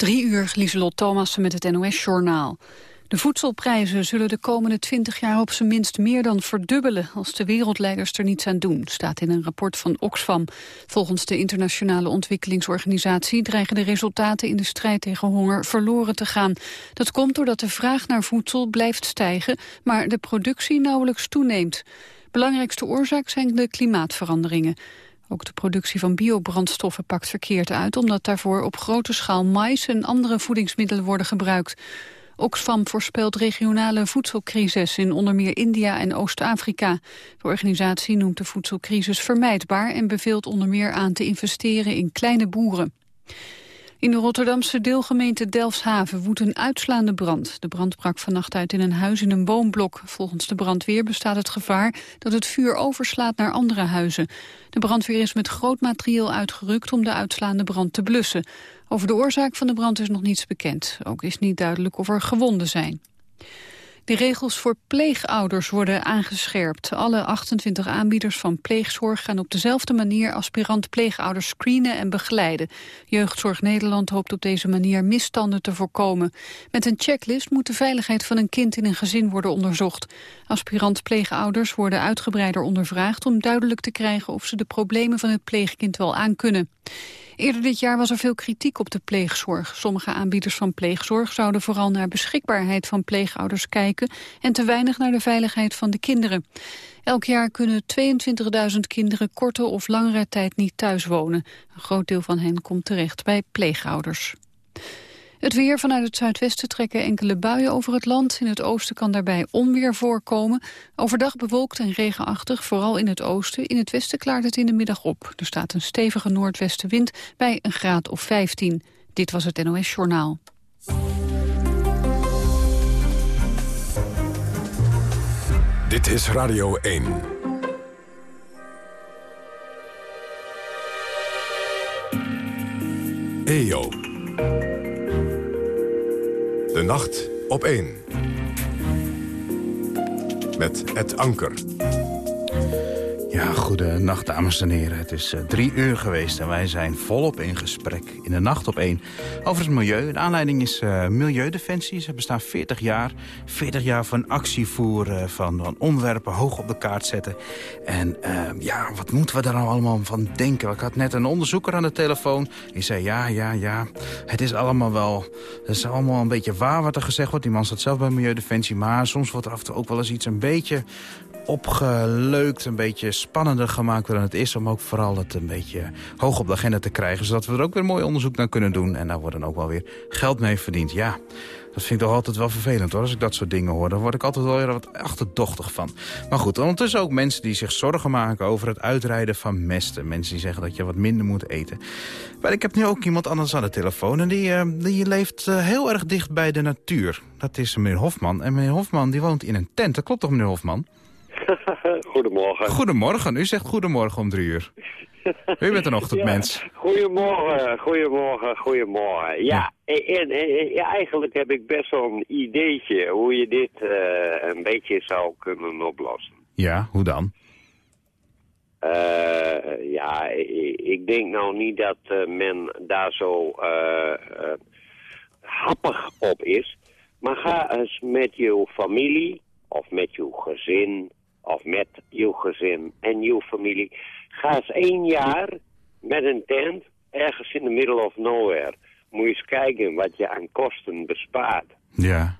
Drie uur, Lieselot Thomassen met het NOS-journaal. De voedselprijzen zullen de komende twintig jaar op zijn minst meer dan verdubbelen als de wereldleiders er niets aan doen, staat in een rapport van Oxfam. Volgens de internationale ontwikkelingsorganisatie dreigen de resultaten in de strijd tegen honger verloren te gaan. Dat komt doordat de vraag naar voedsel blijft stijgen, maar de productie nauwelijks toeneemt. Belangrijkste oorzaak zijn de klimaatveranderingen. Ook de productie van biobrandstoffen pakt verkeerd uit... omdat daarvoor op grote schaal mais en andere voedingsmiddelen worden gebruikt. Oxfam voorspelt regionale voedselcrisis in onder meer India en Oost-Afrika. De organisatie noemt de voedselcrisis vermijdbaar... en beveelt onder meer aan te investeren in kleine boeren. In de Rotterdamse deelgemeente Delfshaven woedt een uitslaande brand. De brand brak vannacht uit in een huis in een woonblok. Volgens de brandweer bestaat het gevaar dat het vuur overslaat naar andere huizen. De brandweer is met groot materieel uitgerukt om de uitslaande brand te blussen. Over de oorzaak van de brand is nog niets bekend. Ook is niet duidelijk of er gewonden zijn. De regels voor pleegouders worden aangescherpt. Alle 28 aanbieders van pleegzorg gaan op dezelfde manier aspirant pleegouders screenen en begeleiden. Jeugdzorg Nederland hoopt op deze manier misstanden te voorkomen. Met een checklist moet de veiligheid van een kind in een gezin worden onderzocht. Aspirant pleegouders worden uitgebreider ondervraagd om duidelijk te krijgen of ze de problemen van het pleegkind wel aankunnen. Eerder dit jaar was er veel kritiek op de pleegzorg. Sommige aanbieders van pleegzorg zouden vooral naar beschikbaarheid van pleegouders kijken en te weinig naar de veiligheid van de kinderen. Elk jaar kunnen 22.000 kinderen korte of langere tijd niet thuis wonen. Een groot deel van hen komt terecht bij pleegouders. Het weer vanuit het zuidwesten trekken enkele buien over het land. In het oosten kan daarbij onweer voorkomen. Overdag bewolkt en regenachtig, vooral in het oosten. In het westen klaart het in de middag op. Er staat een stevige noordwestenwind bij een graad of 15. Dit was het NOS Journaal. Dit is Radio 1. EO. De nacht op 1. Met het anker. Ja, goedenacht dames en heren. Het is uh, drie uur geweest en wij zijn volop in gesprek in de nacht op één over het milieu. De aanleiding is uh, Milieudefensie. Ze bestaan 40 jaar. 40 jaar van actie voeren, van, van onderwerpen hoog op de kaart zetten. En uh, ja, wat moeten we daar nou allemaal van denken? Ik had net een onderzoeker aan de telefoon. Die zei ja, ja, ja, het is allemaal wel... Het is allemaal een beetje waar wat er gezegd wordt. Die man staat zelf bij Milieudefensie. Maar soms wordt er af en toe ook wel eens iets een beetje opgeleukt, een beetje spannender gemaakt dan het is... om ook vooral het een beetje hoog op de agenda te krijgen... zodat we er ook weer mooi onderzoek naar kunnen doen. En daar wordt dan ook wel weer geld mee verdiend. Ja, dat vind ik toch altijd wel vervelend hoor. Als ik dat soort dingen hoor, dan word ik altijd wel weer wat achterdochtig van. Maar goed, ondertussen ook mensen die zich zorgen maken over het uitrijden van mesten. Mensen die zeggen dat je wat minder moet eten. Maar ik heb nu ook iemand anders aan de telefoon en die, uh, die leeft uh, heel erg dicht bij de natuur. Dat is meneer Hofman. En meneer Hofman die woont in een tent. Dat klopt toch meneer Hofman? goedemorgen. Goedemorgen, u zegt goedemorgen om drie uur. U bent een ochtendmens. Ja, goedemorgen, goedemorgen, goedemorgen. Ja, en, en, ja, eigenlijk heb ik best wel een ideetje hoe je dit uh, een beetje zou kunnen oplossen. Ja, hoe dan? Uh, ja, ik, denk nou niet dat uh, men daar zo happig op is. Maar ga eens met je familie of met je gezin of met je gezin en je familie. Ga eens één jaar met een tent ergens in de middle of nowhere. Moet je eens kijken wat je aan kosten bespaart. Ja.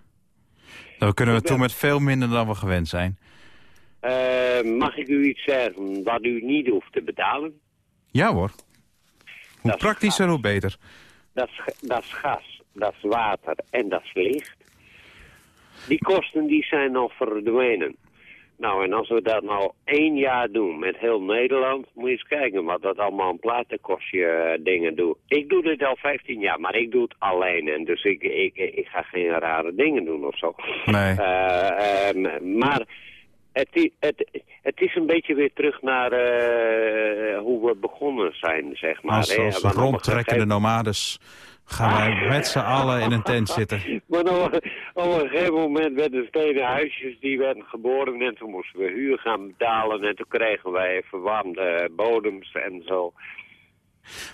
Dan kunnen we toen met veel minder dan we gewend zijn. Uh, mag ik u iets zeggen wat u niet hoeft te betalen? Ja hoor. Hoe praktischer, hoe beter. Dat is, dat is gas, dat is water en dat is licht. Die kosten die zijn nog verdwenen. Nou, en als we dat nou één jaar doen met heel Nederland, moet je eens kijken wat dat allemaal een platenkostje uh, dingen doet. Ik doe dit al 15 jaar, maar ik doe het alleen. En dus ik, ik, ik ga geen rare dingen doen of zo. Nee. Uh, um, maar het, het, het is een beetje weer terug naar uh, hoe we begonnen zijn, zeg maar. Als, als rondtrekkende nomades gaan wij met z'n allen in een tent zitten. Maar op, op een gegeven moment werden steden huisjes die werden geboren en toen moesten we huur gaan betalen en toen kregen wij verwarmde bodems en zo.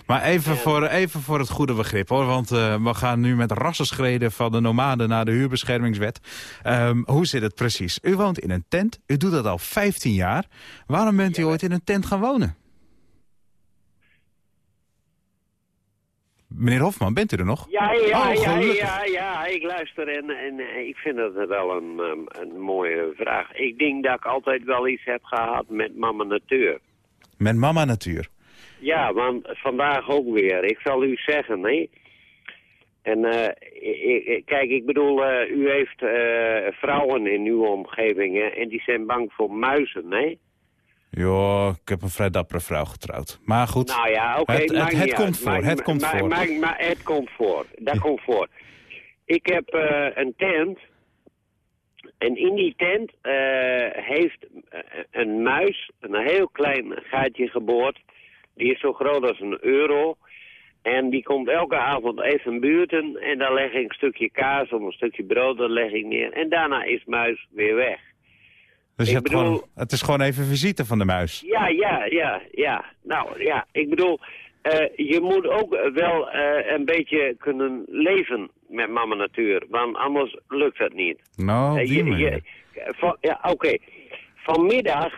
Maar even, voor, even voor het goede begrip hoor, want uh, we gaan nu met rassenschreden van de nomaden naar de huurbeschermingswet. Um, hoe zit het precies? U woont in een tent, u doet dat al 15 jaar. Waarom bent u ooit in een tent gaan wonen? Meneer Hofman, bent u er nog? Ja, ja, oh, ja, ja, ja, ik luister en, en ik vind dat wel een, een mooie vraag. Ik denk dat ik altijd wel iets heb gehad met mama natuur. Met mama natuur? Ja, want vandaag ook weer. Ik zal u zeggen, nee. En uh, kijk, ik bedoel, uh, u heeft uh, vrouwen in uw omgeving hè, en die zijn bang voor muizen, nee? Ja, ik heb een vrij dappere vrouw getrouwd. Maar goed, nou ja, oké, het, het, het komt voor, het komt voor. Maar, het komt voor, dat komt voor. Ik heb een tent en in die tent heeft een muis een heel klein gaatje geboord die is zo groot als een euro. En die komt elke avond even buurten en dan leg ik een stukje kaas of een stukje brood, dat leg ik neer. En daarna is muis weer weg. Dus het, bedoel... gewoon, het is gewoon even visite van de muis? Ja, ja, ja, ja. Nou ja, ik bedoel, uh, je moet ook wel uh, een beetje kunnen leven met mama natuur. Want anders lukt dat niet. Nou, die uh, je, je, Ja, oké. Vanmiddag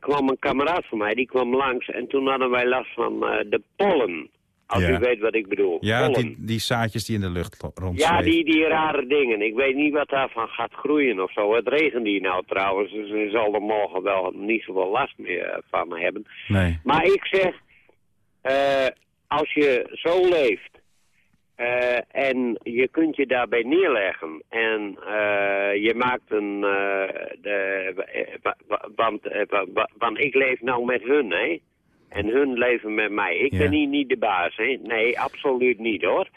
kwam een kameraad van mij, die kwam langs en toen hadden wij last van de pollen. Als u weet wat ik bedoel. Ja, die, die, zaadjes die in de lucht rond. Ja, die, die rare dingen. Ik weet niet wat daarvan gaat groeien of zo. Het regent hier nou trouwens, dus je zal er morgen wel niet zoveel last meer eh, van hebben. Nee. Maar ik zeg, uh, als je zo leeft uh, en je kunt je daarbij neerleggen. En uh, je maakt een... De, want, want ik leef nou met hun, hè. En hun leven met mij. Ik ben hier niet de baas, hè. Nee, absoluut niet, hoor.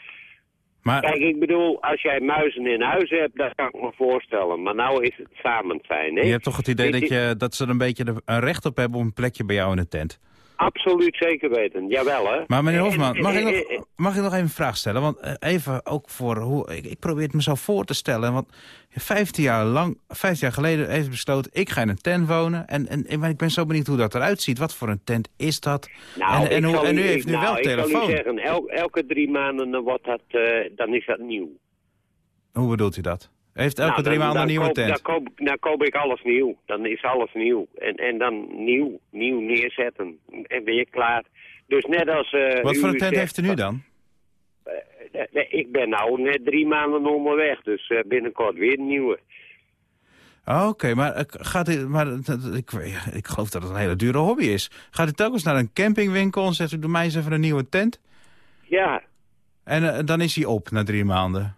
Maar... Kijk, ik bedoel, als jij muizen in huis hebt, dat kan ik me voorstellen. Maar nou is het samen zijn, hè. Je hebt toch het idee dat, je, dat ze er een beetje een recht op hebben op een plekje bij jou in de tent? Absoluut zeker weten, jawel hè. Maar meneer Hofman, mag ik nog, mag ik nog even een vraag stellen? Want eh, even ook voor hoe... Ik, ik probeer het me zo voor te stellen. Want 15 jaar, lang, 15 jaar geleden heeft besloten... ik ga in een tent wonen. En, en, ik ben zo benieuwd hoe dat eruit ziet. Wat voor een tent is dat? Nou, en, en, hoe, en u heeft nu nou, wel telefoon. Ik u zeggen, elke drie maanden wordt dat, uh, dan is dat nieuw. Hoe bedoelt u dat? Heeft elke nou, drie maanden een nieuwe tent? Dan koop, dan koop ik alles nieuw. Dan is alles nieuw. En, en dan nieuw, nieuw neerzetten. En ben je klaar. Dus net als... Uh, Wat voor een tent heeft u nu dan? Uh, nee, ik ben nou net drie maanden onderweg. Dus uh, binnenkort weer een nieuwe. Oh, Oké, maar, gaat u, maar ik, ik geloof dat het een hele dure hobby is. Gaat u telkens naar een campingwinkel en zegt u, doe mij eens even een nieuwe tent? Ja. En dan is hij op na drie maanden?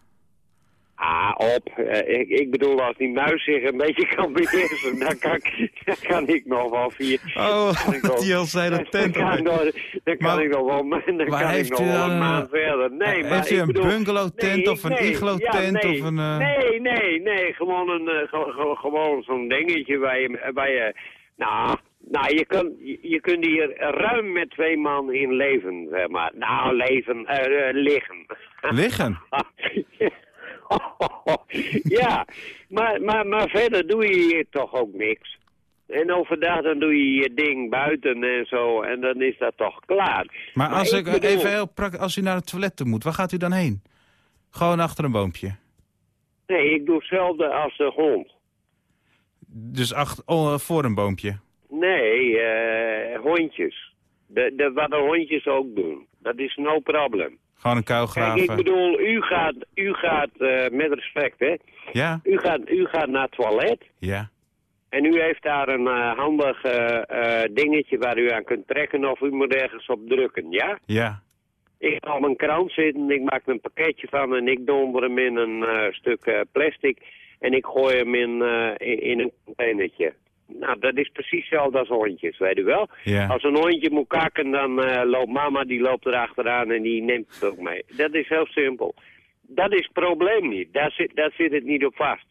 Ah, op. Uh, ik, ik, bedoel, als die muis zich een beetje kan beheersen, dan, kan ik, dan kan ik nog wel vier... Oh, die al zijn de tent Dan kan, dan kan ik nog wel, dan kan ik nog wel een maand verder. Nee, maar heeft u een bedoel, bungalow tent nee, of een nee, iglo tent? Ja, nee, of een, uh... nee, nee, nee, gewoon, een, uh, ge, gewoon zo'n dingetje waar je... Waar je nou, nou, je, kun, je, kunt hier ruim met twee man in leven, zeg maar. Nou, leven, liggen. Liggen? ja, maar, maar, maar verder doe je hier toch ook niks. En overdag dan doe je je ding buiten en zo. En dan is dat toch klaar. Maar, als, ik, even heel als u naar het toilet toe moet, waar gaat u dan heen? Gewoon achter een boompje? Nee, ik doe hetzelfde als de hond. Dus achter, oh, voor een boompje? Nee, uh, hondjes. De, de, wat de hondjes ook doen. Dat is no problem. Gewoon een kuil graven. Kijk, ik bedoel, u gaat, u gaat uh, met respect, hè. Ja. U gaat, u gaat naar het toilet. Ja. En u heeft daar een uh, handig uh, dingetje waar u aan kunt trekken of u moet ergens op drukken, ja? Ja. Ik ga op een krant zitten, ik maak er een pakketje van en ik donder hem in een stuk plastic. En ik gooi hem in, in, in, een containertje. Nou, dat is precies hetzelfde als hondjes, weet u wel. Ja. Als een hondje moet kakken, dan uh, loopt mama, die loopt erachteraan en die neemt het ook mee. Dat is heel simpel. Dat is het probleem niet. Daar zit, daar zit het niet op vast.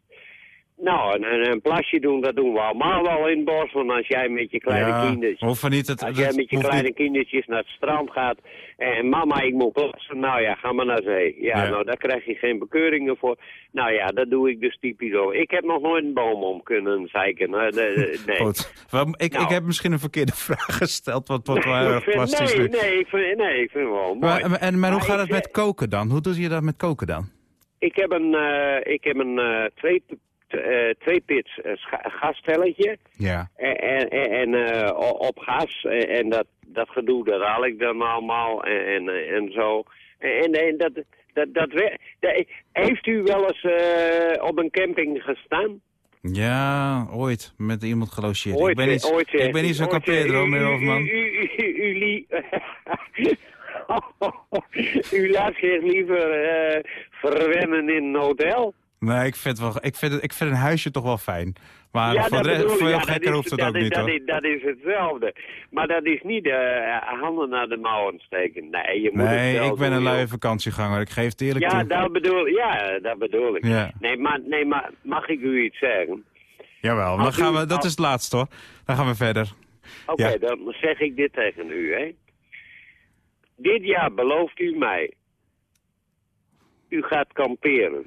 Nou, een, een, plasje doen, dat doen we allemaal wel in het bos. Want als jij met je kleine Ja, kindertjes... hoeft niet het- als dat jij met je kleine niet- kindertjes naar het strand gaat... En mama, ik moet plassen. Nou ja, ga maar naar zee. Ja, Ja. nou, daar krijg je geen bekeuringen voor. Nou ja, dat doe ik dus typisch zo. Ik heb nog nooit een boom om kunnen zeiken. De- de- Nee. Goed. Wel, Ik, Nou. ik heb misschien een verkeerde vraag gesteld, wat, wat Ik vind- plastisch nee, nee, ik vind, nee, ik vind het wel mooi. Maar, en, maar hoe Maar gaat ik het met koken dan? Hoe doe je dat met koken dan? Ik heb een, eh, ik heb een eh, twee, eh, twee pits eh, gastelletje. Ja. En, en, en eh, op gas. En, dat, dat gedoe, dat haal ik dan allemaal. En, en, eh, en zo. En, en dat, dat, dat, heeft u wel eens eh, op een camping gestaan? Ja, ooit. Met iemand gelogeerd. Ooit, ik ben niet, eh, ooit, eh, ik ben niet zo'n eh, Pedro, u- meneer u- Hofman. U, u, u, u, li- u laat zich liever eh, verwennen in een hotel? Nee, ik vind, wel, ik, vind, ik vind een huisje toch wel fijn. Maar Ja, voor dat de Ja, dat gekker is- hoeft het ook is- niet, dat hoor. is, dat is hetzelfde. Maar dat is niet eh, handen naar de mouwen steken. Nee, je moet Nee, ik ben een luie vakantieganger. Ik geef het eerlijk Ja, toe. dat bedoel, ja, dat bedoel ik. Ja. Nee, maar, nee, maar mag ik u iets zeggen? Jawel, dan gaan we, dat is het laatste, hoor. Dan gaan we verder. Oké, Ja. dan zeg ik dit tegen u, hè. Dit jaar belooft u mij. U gaat kamperen.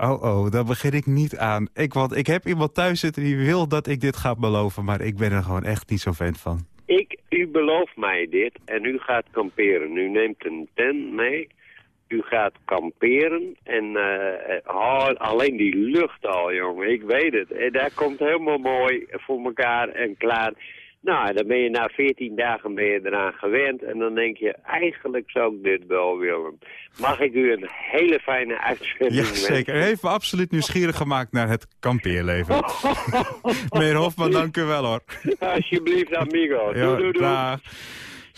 Oh, oh, daar begin ik niet aan. Ik, want ik heb iemand thuis zitten die wil dat ik dit ga beloven... maar ik ben er gewoon echt niet zo fan van. Ik, u belooft mij dit en u gaat kamperen. U neemt een tent mee. U gaat kamperen en eh, oh, alleen die lucht al, jongen. Ik weet het. En daar komt helemaal mooi voor elkaar en klaar. Nou, dan ben je na 14 dagen ben je eraan gewend. En dan denk je, eigenlijk zou ik dit wel willen. Mag ik u een hele fijne uitzending Ja, zeker. U heeft me absoluut nieuwsgierig gemaakt naar het kampeerleven. Meneer Hofman, dank u wel, hoor. Alsjeblieft, amigo. Doei, doei, doei.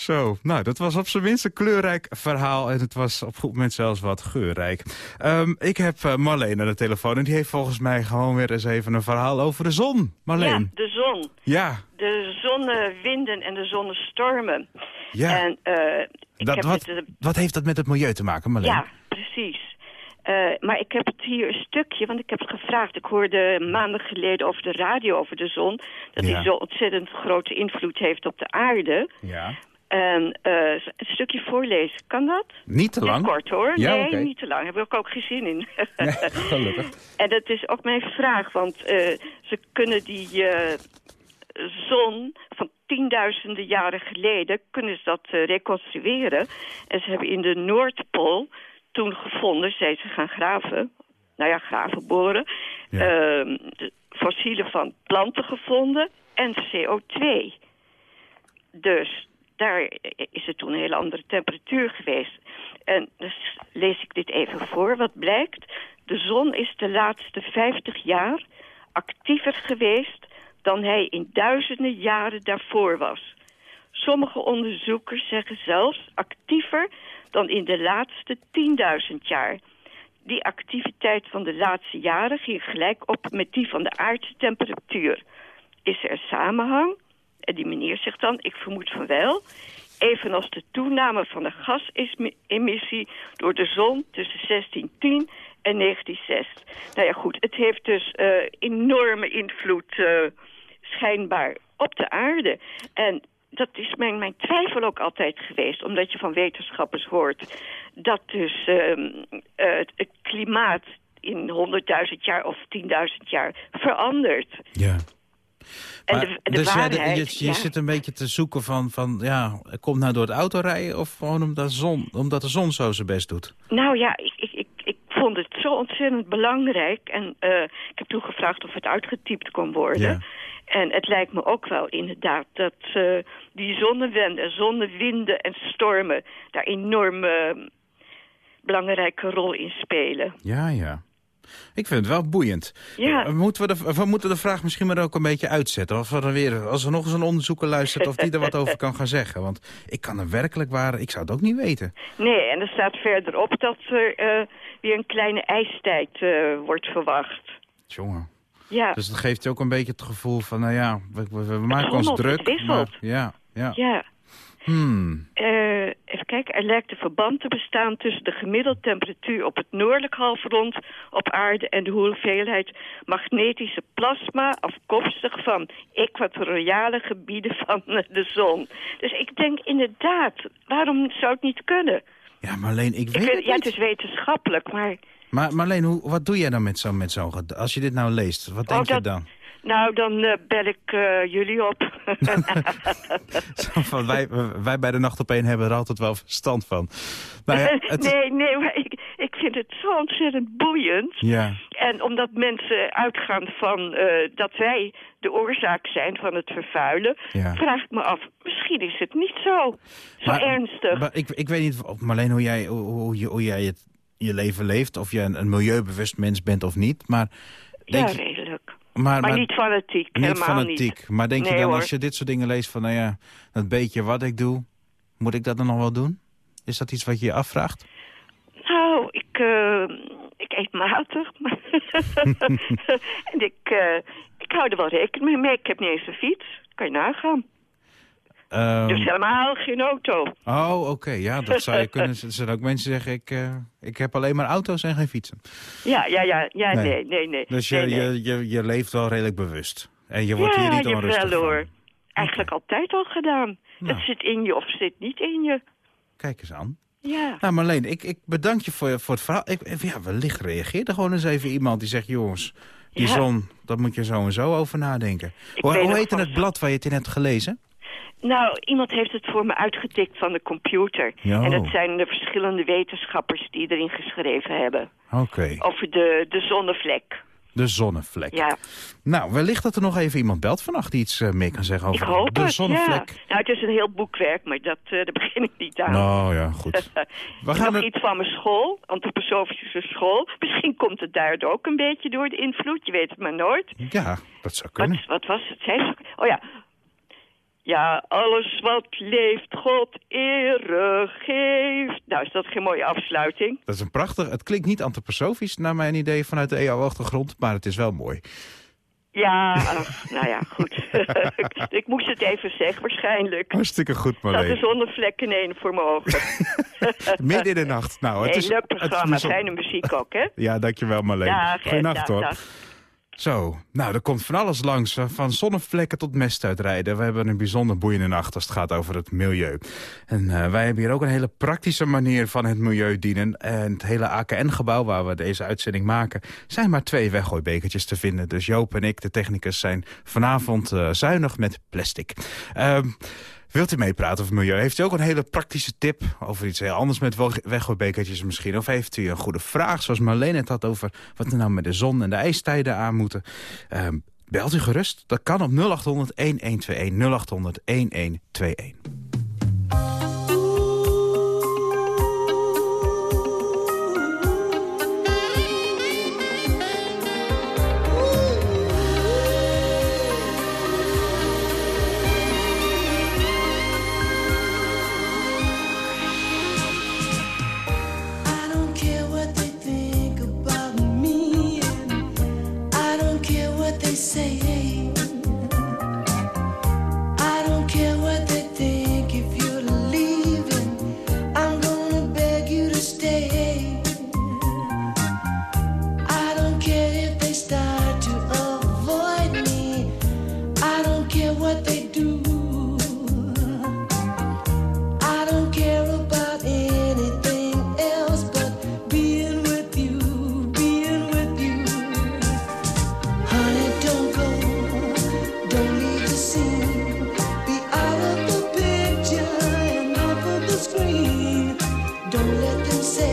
Zo, nou, dat was op zijn minst een kleurrijk verhaal... en het was op goed moment zelfs wat geurrijk. Ehm, ik heb eh, Marleen aan de telefoon... en die heeft volgens mij gewoon weer eens even een verhaal over de zon. Ja, Marleen. de zon. Ja, De zonnewinden en de zonnestormen. ja. En eh, dat, wat, het, wat heeft dat met het milieu te maken, Marleen? ja, precies. Eh, maar ik heb het hier een stukje, want ik heb het gevraagd. Ik hoorde maanden geleden over de radio over de zon... dat Ja. die zo ontzettend grote invloed heeft op de aarde. Ja. En eh, een stukje voorlezen, kan dat? Niet te lang? kort hoor. Ja, nee, niet te lang. Daar heb ik ook geen zin in. Nee, gelukkig. En dat is ook mijn vraag, want eh, ze kunnen die eh, zon van tienduizenden jaren geleden, kunnen ze dat reconstrueren. En ze hebben in de Noordpool toen gevonden, zijn ze gaan graven, nou ja, graven, boren, Ja. ehm, fossielen van planten gevonden en CO2. Dus daar is het toen een hele andere temperatuur geweest. En dus lees ik dit even voor. Wat blijkt? De zon is de laatste 50 jaar actiever geweest dan hij in duizenden jaren daarvoor was. Sommige onderzoekers zeggen zelfs actiever dan in de laatste 10.000 jaar. Die activiteit van de laatste jaren ging gelijk op met die van de aardse temperatuur. Is er samenhang? En die meneer zegt dan, ik vermoed van wel. Evenals de toename van de gasemissie door de zon tussen 1610 en 1906. Nou ja, goed, het heeft dus eh, enorme invloed eh, schijnbaar op de aarde. En dat is mijn, mijn twijfel ook altijd geweest, omdat je van wetenschappers hoort dat dus ehm, eh, het klimaat in 100.000 jaar of 10.000 jaar verandert. Ja. En Maar, de, de dus jij je, je ja. zit een beetje te zoeken van, van ja, komt nou door het autorijden of gewoon omdat de zon, omdat de zon zo zijn best doet? Nou ja, ik, ik, ik, ik vond het zo ontzettend belangrijk. En eh, ik heb toen gevraagd of het uitgetypt kon worden. Ja. En het lijkt me ook wel inderdaad dat eh, die zonnewenden, zonnewinden en stormen... daar enorm eh, belangrijke rol in spelen. Ja, ja. Ik vind het wel boeiend. Ja. Eh, Moeten we, de, we moeten de vraag misschien maar ook een beetje uitzetten. Of er weer, als er nog eens een onderzoeker luistert, of die er wat over kan gaan zeggen. Want ik kan er werkelijk waar, ik zou het ook niet weten. Nee, en er staat verderop dat er eh, weer een kleine ijstijd eh, wordt verwacht. Jongen. Ja, Dus dat geeft je ook een beetje het gevoel van, nou ja, we, we, we maken ons druk. maar- ja, ja. ja. Hmm. Eh, even kijken, er lijkt een verband te bestaan tussen de gemiddelde temperatuur op het noordelijk halfrond op aarde en de hoeveelheid magnetische plasma afkomstig van equatoriale gebieden van de zon. Dus ik denk inderdaad, waarom zou het niet kunnen? Ja, Marleen, ik weet Ik het ja, het is wetenschappelijk, maar Maar Marleen, hoe, wat doe jij dan met zo'n met ged- Als je dit nou leest, wat denk Oh, je dat- dan? Nou, dan eh, bel ik eh, jullie op. Zo van, wij, wij bij de Nacht op één hebben er altijd wel verstand van. Nou ja, het, nee, nee, maar ik, ik vind het zo ontzettend boeiend. ja. En omdat mensen uitgaan van eh, dat wij de oorzaak zijn van het vervuilen... Ja. vraag ik me af, misschien is het niet zo, zo Maar- ernstig. Maar ik, ik weet niet, Marleen, hoe jij, hoe, jij het, je leven leeft. Of je een, een milieubewust mens bent of niet. Maar, denk ja, redelijk. Maar, Maar, niet fanatiek, niet helemaal fanatiek. niet. Maar denk je dan, hoor. als je dit soort dingen leest van... nou ja, dat beetje wat ik doe, moet ik dat dan nog wel doen? Is dat iets wat je je afvraagt? Nou, ik, eh, ik eet matig. maar- en ik, eh, ik hou er wel rekening mee. Ik heb niet eens een fiets. Kan je nagaan. Ehm, Dus helemaal geen auto. oh, oké. ja, dat zou je kunnen. Er zijn ook mensen die zeggen, ik, eh, ik heb alleen maar auto's en geen fietsen. Ja, ja, ja, ja, Nee. nee, nee, nee. Dus je, nee, nee. Je, je, je leeft wel redelijk bewust. En je wordt ja, hier niet onrustig hoor. van. Eigenlijk altijd al gedaan. Nou. Het zit in je of zit niet in je. Kijk eens aan. Ja. Nou Marleen, ik, ik bedank je voor, voor het verhaal. Ik, ja, wellicht reageert er gewoon eens even iemand die zegt... jongens, die Ja. zon, daar moet je zo en zo over nadenken. Ik Hoe, hoe heette het blad waar je het in hebt gelezen? Nou, iemand heeft het voor me uitgetikt van de computer. En dat zijn de verschillende wetenschappers die erin geschreven hebben. Oké, Over de, de zonnevlek. de zonnevlek. Ja, Nou, wellicht dat er nog even iemand belt vannacht... die iets eh, meer kan zeggen ik over hoop de het, zonnevlek. ja. Nou, het is een heel boekwerk, maar dat, eh, daar begin ik niet aan. Nou ja, goed. We gaan nog er- iets van mijn school, antroposofische school. Misschien komt het daar ook een beetje door de invloed, je weet het maar nooit. Ja, dat zou kunnen. Wat, wat was het? Oh ja. Ja, alles wat leeft, God ere geeft. Nou, is dat geen mooie afsluiting? Dat is een prachtig... Het klinkt niet antroposofisch naar mijn idee vanuit de EO-achtergrond... maar het is wel mooi. Ja, ach, nou ja, goed. ik moest het even zeggen, waarschijnlijk. Hartstikke goed, Dat Marleen. is zonnevlek in één voor mijn ogen. Midden in de nacht. Nou, het Hey, is, leuk het is programma, fijne muziek ook, hè? Ja, dankjewel Marleen. Dag, Goeienacht dag, hoor. dag. Zo, nou, er komt van alles langs. Van zonnevlekken tot mest uitrijden. We hebben een bijzonder boeiende nacht als het gaat over het milieu. En eh, wij hebben hier ook een hele praktische manier van het milieu dienen. En het hele AKN-gebouw waar we deze uitzending maken... zijn maar twee weggooibekertjes te vinden. Dus Joop en ik, de technicus, zijn vanavond eh, zuinig met plastic. Ehm, Wilt u meepraten over milieu? Heeft u ook een hele praktische tip over iets heel anders met weggooibekertjes misschien? Of heeft u een goede vraag, zoals Marleen het had over wat er nou met de zon en de ijstijden aan moeten? Ehm, belt u gerust. Dat kan op 0800 1121 0800 1121. say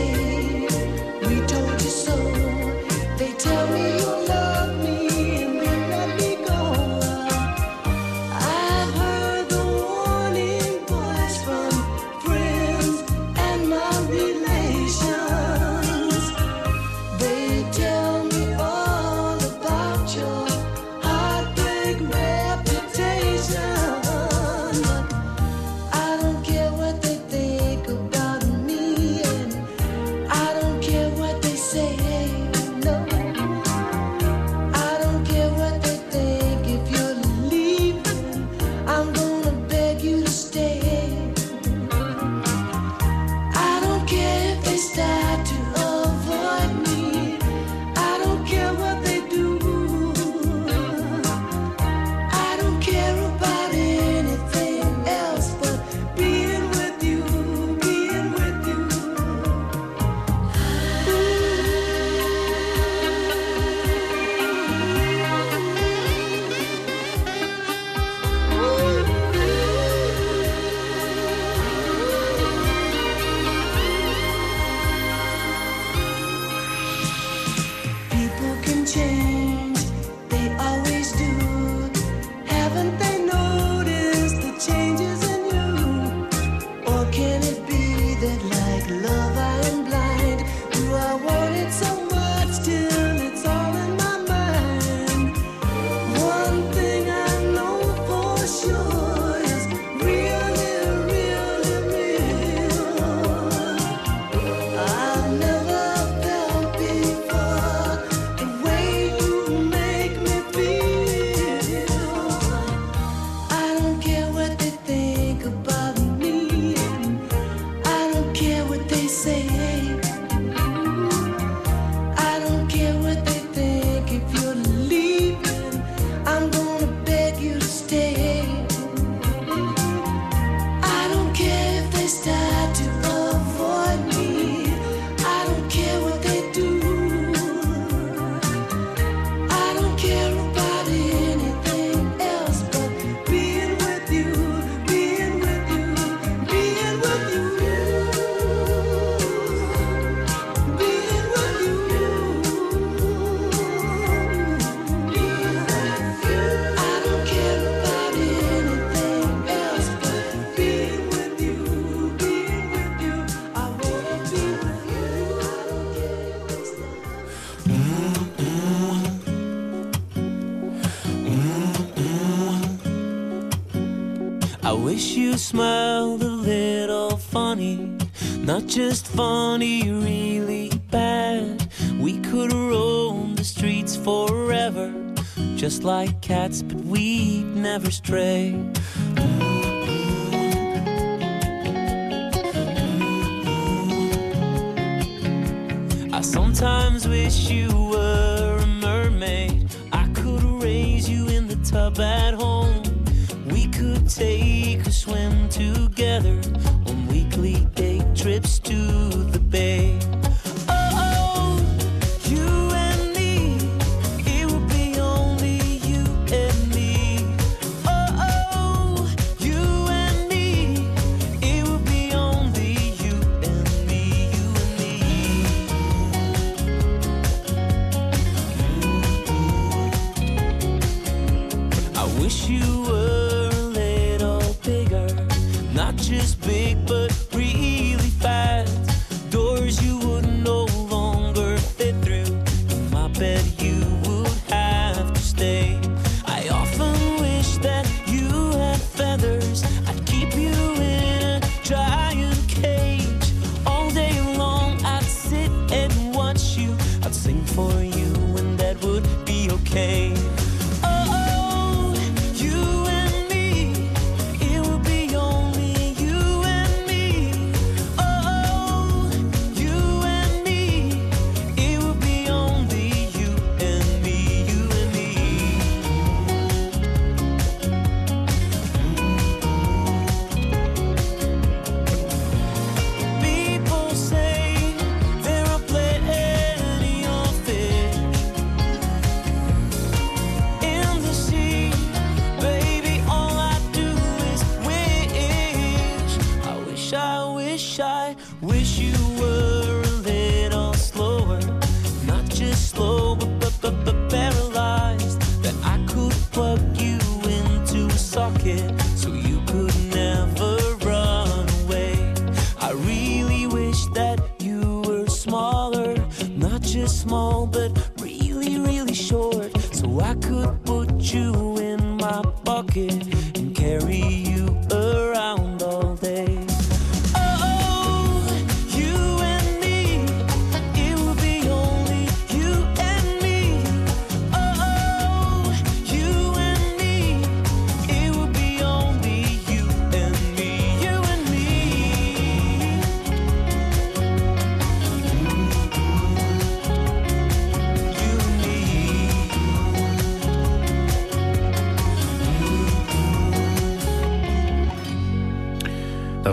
just funny, really bad. We could roam the streets forever, just like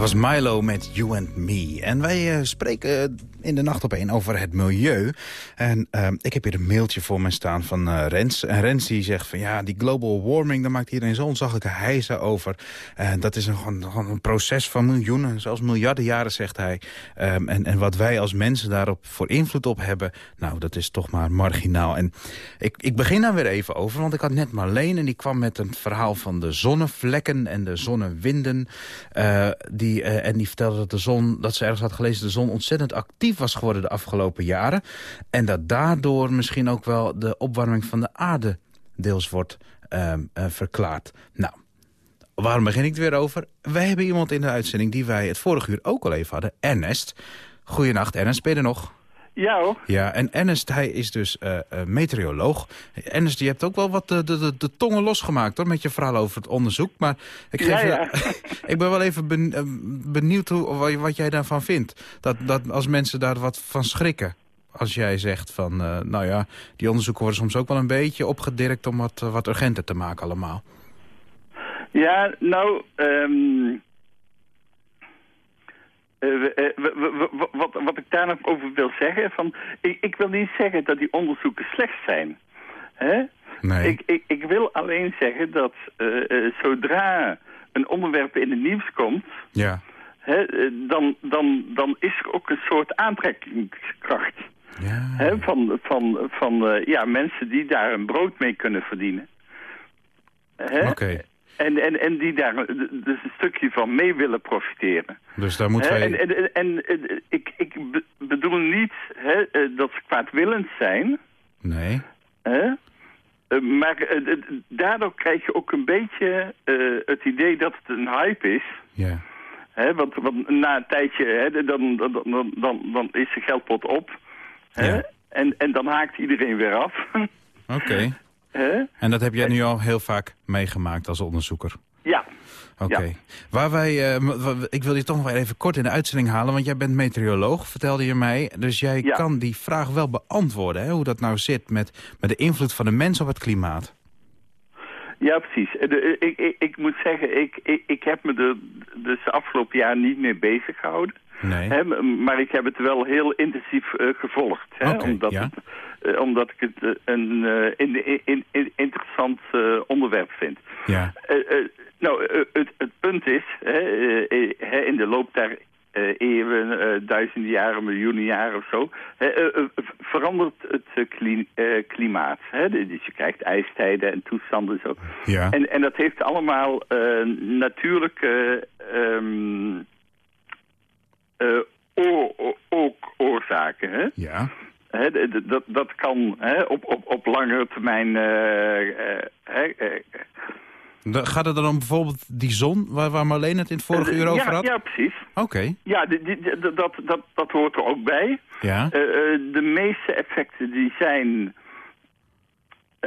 was Milo met You and Me. En wij eh, spreken in de nacht op één over het milieu. En eh, ik heb hier een mailtje voor me staan van eh, Rens. En Rens die zegt van ja, die global warming... daar maakt iedereen zo'n ontzaglijke hijza over. En dat is een, gewoon, gewoon een proces van miljoenen, zelfs miljarden jaren, zegt hij. Ehm, en, en wat wij als mensen daarop voor invloed op hebben... nou, dat is toch maar marginaal. En ik, ik begin daar weer even over, want ik had net Marleen... en die kwam met een verhaal van de zonnevlekken en de zonnewinden... Eh, die, eh, en die vertelde dat de zon, dat ze ergens had gelezen... de zon ontzettend actief was geworden de afgelopen jaren. En dat daardoor misschien ook wel de opwarming van de aarde deels wordt ehm, eh, verklaard. Nou, waarom begin ik er weer over? Wij hebben iemand in de uitzending die wij het vorige uur ook al even hadden. Ernest. Goedenacht, Ernest. Ben je er nog? Ja hoor. Ja, en Ernest, hij is dus eh, meteoroloog. Ernest, je hebt ook wel wat de, de, de, tongen losgemaakt hoor, met je verhaal over het onderzoek. Maar ik, geef Ja, ik ben wel even eh, benieuwd hoe, wat, jij daarvan vindt. Dat, dat als mensen daar wat van schrikken. Als jij zegt van, nou ja, die onderzoeken worden soms ook wel een beetje opgedirkt om wat, wat urgenter te maken allemaal. Ja, nou, ehm, eh, we- eh, we- we- we- wat, wat ik daar nog over wil zeggen, van, ik, ik wil niet zeggen dat die onderzoeken slecht zijn. Hè? Nee. Ik, ik, ik wil alleen zeggen dat eh, eh, zodra een onderwerp in het nieuws komt, Ja. hè, eh, dan, dan, dan is er ook een soort aantrekkingskracht. Ja. Hè, van van, van eh, ja, mensen die daar een brood mee kunnen verdienen. Oké. En, en, en die daar dus een stukje van mee willen profiteren. Dus daar moeten wij... En, en, en, en, ik, ik be- bedoel niet hè, eh, dat ze kwaadwillend zijn. Nee. Hè? Eh, maar eh, daardoor krijg je ook een beetje het idee dat het een hype is. Ja. Hè, want, want na een tijdje, hè, dan, dan, dan, dan, dan is de geldpot op. Hè, Ja. en, en dan haakt iedereen weer af. Oké. En dat heb jij nu al heel vaak meegemaakt als onderzoeker? Ja, Oké. Ja. Waar wij, eh, ik wil je toch nog even kort in de uitzending halen, want jij bent meteoroloog, vertelde je mij. Dus jij Ja. kan die vraag wel beantwoorden, hè, hoe dat nou zit met, met de invloed van de mens op het klimaat. ja precies. Eh, de- ik, ik, ik moet zeggen, ik, ik, ik heb me er dus de afgelopen jaar niet meer bezig gehouden. Nee. Hè, maar ik heb het wel heel intensief eh, gevolgd. Hè, Oké, omdat, ja. het, eh, omdat ik het eh, een eh, in, in, in, interessant eh, onderwerp vind. Ja. Eh, eh, nou, eh, het, het punt is, hè, eh, eh, in de loop der eh, eeuwen, eh, duizenden jaren, miljoenen jaren of zo, hè, eh, eh, verandert het eh, kli- eh, klimaat. Hè? Dus je krijgt ijstijden en toestanden zo. Ja. En, en dat heeft allemaal eh, natuurlijke ehm, eh, ook oorzaken. Hè? Ja. Dat, dat kan op, op, op langere termijn... eh, eh, eh, Gaat het dan om bijvoorbeeld die zon, waar, waar Marleen het in het vorige uur over ja, had? Ja, precies. Oké. Ja, die- die- die- dat, dat, dat hoort er ook bij. Ja. De meeste effecten die zijn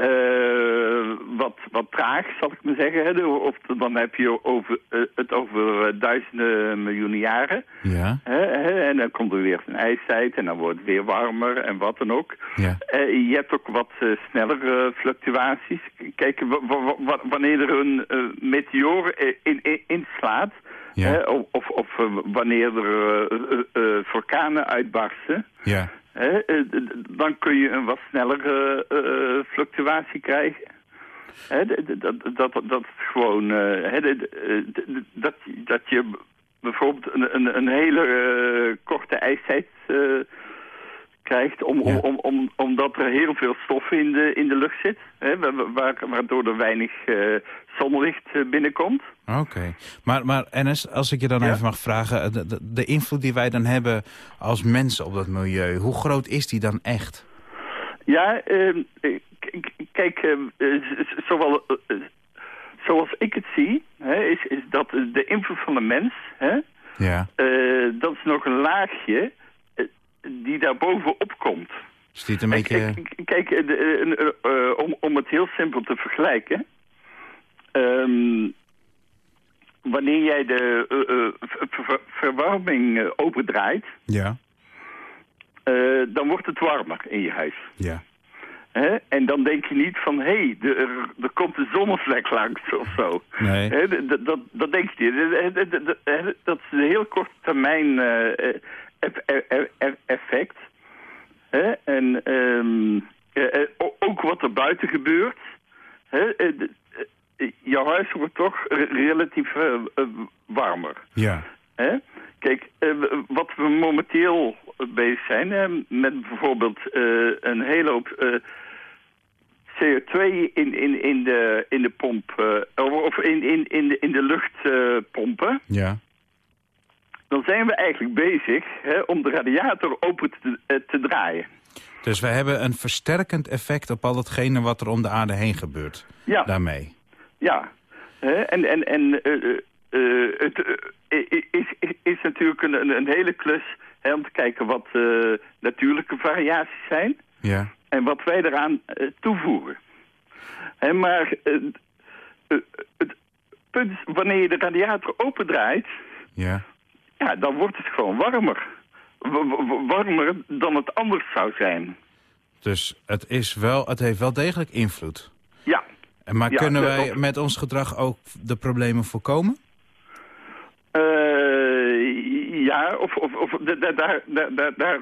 eh, wat, wat traag, zal ik maar zeggen. Of dan heb je over, eh, het over eh, duizenden miljoenen jaren. Ja. En dan komt er weer een ijstijd en dan wordt het weer warmer en wat dan ook. Ja. Je hebt ook wat snellere fluctuaties. Kijk, wa- wa- wa- wanneer er een meteoor eh, in, in, inslaat... Ja. of of, of, wanneer er vulkanen uitbarsten... Ja. Hè, eh, dan kun je een wat snellere eh, fluctuatie krijgen. Hè, dat, dat, dat gewoon... eh, hè, dat, dat je bijvoorbeeld een, een, een hele korte ijstijd krijgt... Om, om, Ja. om, om, omdat er heel veel stof in de, in de lucht zit. Hè, wa- wa- waar, waardoor er weinig eh, zonlicht eh, binnenkomt. Oké. Maar, maar Enes, als ik je dan Ja? even mag vragen... De, de, de invloed die wij dan hebben als mensen op dat milieu... hoe groot is die dan echt? Ja, ehm, eh, kijk, ehm, eh, zowel, zoals ik het zie, hè, is, is dat de invloed van de mens, hè, Ja. dat is nog een laagje die daar bovenop komt. Is dit een beetje... Kijk, kijk, eh, eh, eh, om, om het heel simpel te vergelijken. ehm, wanneer jij de ver- ver- verwarming opendraait, Ja. dan wordt het warmer in je huis. Ja. Hè? En dan denk je niet van, hé, hey, er, er komt een zonnevlek langs of zo. Nee. Hè, dat, dat, dat denk je niet. Dat- is een heel kort termijn eff- eff- eff- effect. Hè? En o- ook wat er buiten gebeurt. Hè? eh, Jouw huis wordt toch re- relatief warmer. Ja. Hè? Kijk, wat we momenteel bezig zijn, met bijvoorbeeld een hele hoop eh, CO2 in, in, in, de, in de pomp, of in, in, in, de, in de lucht pompen, Ja. Dan zijn we eigenlijk bezig hè, om de radiator open te, eh, te draaien. Dus we hebben een versterkend effect op al hetgene wat er om de aarde heen gebeurt. Ja. Daarmee. Ja, hè, en, en, en eh, eh, het is, is, is natuurlijk een, een, hele klus hè, om te kijken wat natuurlijke variaties zijn Ja. en wat wij eraan toevoegen. Hè, maar het punt is, wanneer je de radiator opendraait, Ja. Ja, dan wordt het gewoon warmer. Warmer dan het anders zou zijn. Dus het, is wel, het heeft wel degelijk invloed. Ja, En Maar Ja, kunnen wij met ons gedrag ook de problemen voorkomen? Eh, ja, of, of, of da- da- daar, daar, daar, daar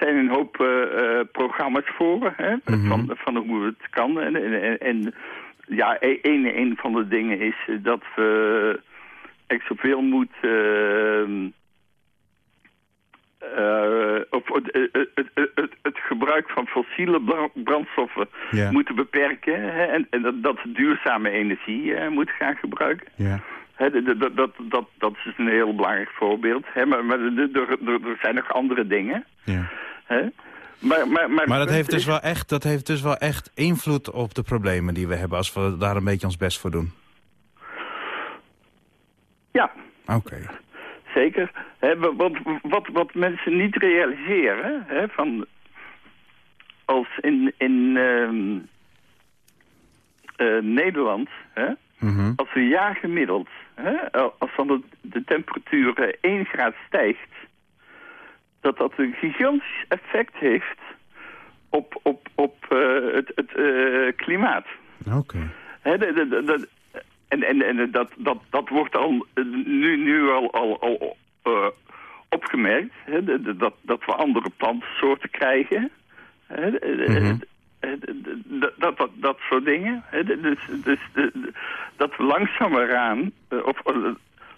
zijn een hoop eh, eh, programma's voor, hè, Mhm. van, van hoe het kan. En, en, en, en ja, e- een, een van de dingen is dat we echt zoveel moeten... eh, of het, gebruik van fossiele bra- brandstoffen Ja. moeten beperken. Hè, en, en dat, dat duurzame energie eh, moeten gaan gebruiken. Ja. Hè, dat, dat, dat, dat, is een heel belangrijk voorbeeld. Hè, maar maar er, zijn nog andere dingen. Ja. Hè? Maar, maar, maar, Maar dat heeft, dus is- wel echt, dat heeft dus wel echt invloed op de problemen die we hebben... als we daar een beetje ons best voor doen. Ja, Oké. zeker. Wa- wat, wat, wat mensen niet realiseren, van als in, in ehm, eh, Nederland, hè, Mhm. als een jaar gemiddeld, hè, als dan de, de temperatuur eh, 1 graad stijgt, dat dat een gigantisch effect heeft op, op, op eh, het, het eh, klimaat. Oké. En en, en dat, dat, dat wordt al eh, nu, nu al, al, al eh, opgemerkt. Hè, dat, dat we andere plantsoorten krijgen. Hè, Mhm. dat, dat, dat soort dingen. Hè, dus dus dat we langzamerhand, eh, of,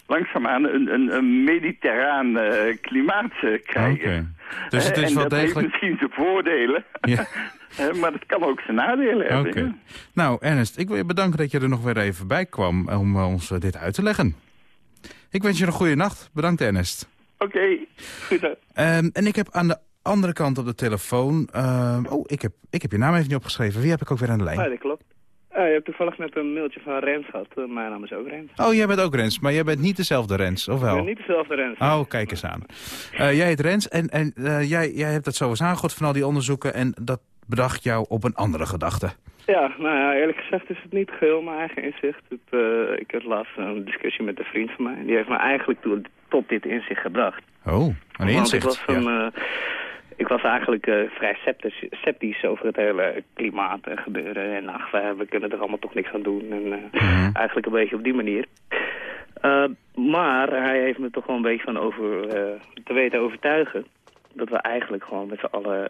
langzaamaan een, een, een mediterraan klimaat Oké. krijgen. Dus het is en wel dat degelijk... heeft misschien zijn voordelen. Ja. Hè, maar dat kan ook zijn nadelen Oké. hebben. Nou, Ernest, ik wil je bedanken dat je er nog weer even bij kwam... om eh, ons eh, dit uit te leggen. Ik wens je een goede nacht. Bedankt, Ernest. Oké, goed. Ehm, en ik heb aan de andere kant op de telefoon... ehm, oh, ik heb, ik heb je naam even niet opgeschreven. Wie heb ik ook weer aan de lijn? Ja, dat klopt. Eh, je hebt toevallig net een mailtje van Rens gehad. Eh, mijn naam is ook Rens. Oh, jij bent ook Rens, maar jij bent niet dezelfde Rens, of Ik wel? ben niet dezelfde Rens. Oh, kijk eens aan. Eh, jij heet Rens en, en eh, jij, jij hebt dat zo eens aangegooid van al die onderzoeken... en dat bedacht jou op een andere gedachte. Ja, nou ja, eerlijk gezegd is het niet geheel mijn eigen inzicht. Het, eh, ik had laatst een discussie met een vriend van mij. Die heeft me eigenlijk tot dit inzicht gebracht. Oh, een Want ik inzicht. was, eh, ik was eigenlijk eh, vrij sceptisch, sceptisch over het hele klimaat en gebeuren. En ach, we, we kunnen er allemaal toch niks aan doen. En Mhm. eigenlijk een beetje op die manier. Maar hij heeft me toch wel een beetje van over te weten overtuigen. Dat we eigenlijk gewoon met z'n allen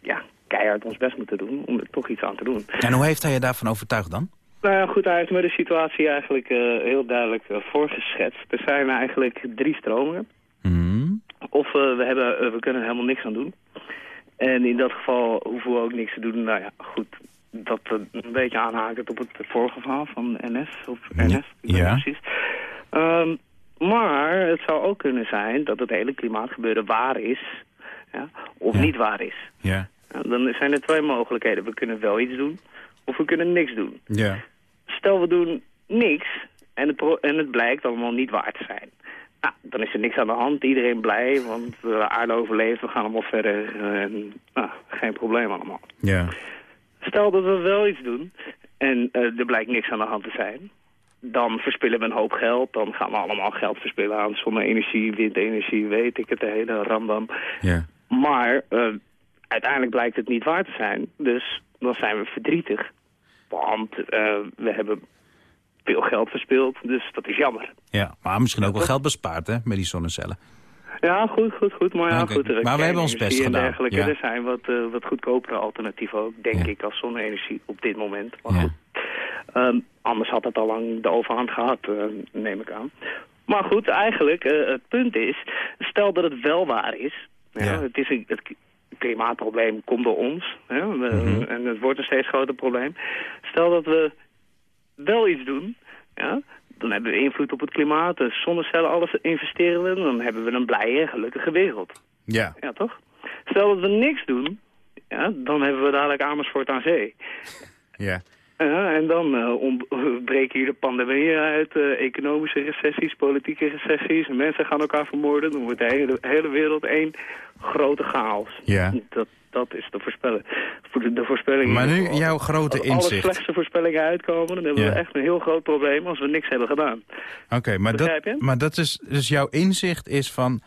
ja, keihard ons best moeten doen om er toch iets aan te doen. En hoe heeft hij je daarvan overtuigd dan? Nou ja, goed, hij heeft me de situatie eigenlijk eh, heel duidelijk eh, voorgeschetst. Er zijn eigenlijk drie stromingen. Mhm. Of eh, we, hebben, we kunnen er helemaal niks aan doen. En in dat geval hoeven we ook niks te doen. Nou ja, goed, dat een beetje aanhakend op het vorige verhaal van NS. Of Ja, NS, ik ja. precies. Ehm, maar het zou ook kunnen zijn dat het hele klimaatgebeuren waar is. Ja, of niet waar is. Ja. Nou, dan zijn er twee mogelijkheden. We kunnen wel iets doen, of we kunnen niks doen. Ja. Stel we doen niks en het, en het blijkt allemaal niet waar te zijn. Nou, dan is er niks aan de hand. Iedereen blij, want de aarde overleeft. We gaan allemaal verder. En, nou, geen probleem allemaal. Ja. Stel dat we wel iets doen en eh, er blijkt niks aan de hand te zijn. Dan verspillen we een hoop geld. Dan gaan we allemaal geld verspillen aan zonne-energie, windenergie, weet ik het, de hele rambam. Ja. Maar eh, uiteindelijk blijkt het niet waar te zijn. Dus dan zijn we verdrietig. Want eh, we hebben veel geld verspild, dus dat is jammer. Ja, maar misschien ook wel geld bespaard, hè, met die zonnecellen. Ja, goed, goed, goed. Maar ja, goed. maar we hebben ons best gedaan, dergelijke. ja. Er zijn wat, eh, wat goedkopere alternatieven ook, denk Ja. ik, als zonne-energie op dit moment. Maar goed. Ehm, anders had het al lang de overhand gehad, eh, neem ik aan. Maar goed, eigenlijk, het punt is, stel dat het wel waar is. Ja. Het, is een, het klimaatprobleem komt door ons. Hè, we- Mhm. En het wordt een steeds groter probleem. Stel dat we wel iets doen, ja, dan hebben we invloed op het klimaat. De zonnecellen, alles investeren we. Dan hebben we een blije en gelukkige wereld. Ja. Ja, toch? Stel dat we niks doen, ja, dan hebben we dadelijk Amersfoort aan zee. Ja. Ja, en dan om, breken hier de pandemieën uit, eh, economische recessies, politieke recessies. Mensen gaan elkaar vermoorden. Dan wordt de hele, hele wereld één grote chaos. Ja. Dat, dat is de voorspelling. Voor de, voorspelling Maar nu jouw grote Als alle inzicht. slechtste voorspellingen uitkomen, dan hebben Ja. we echt een heel groot probleem als we niks hebben gedaan. Oké, maar, dat, maar dat is, dus jouw inzicht is van...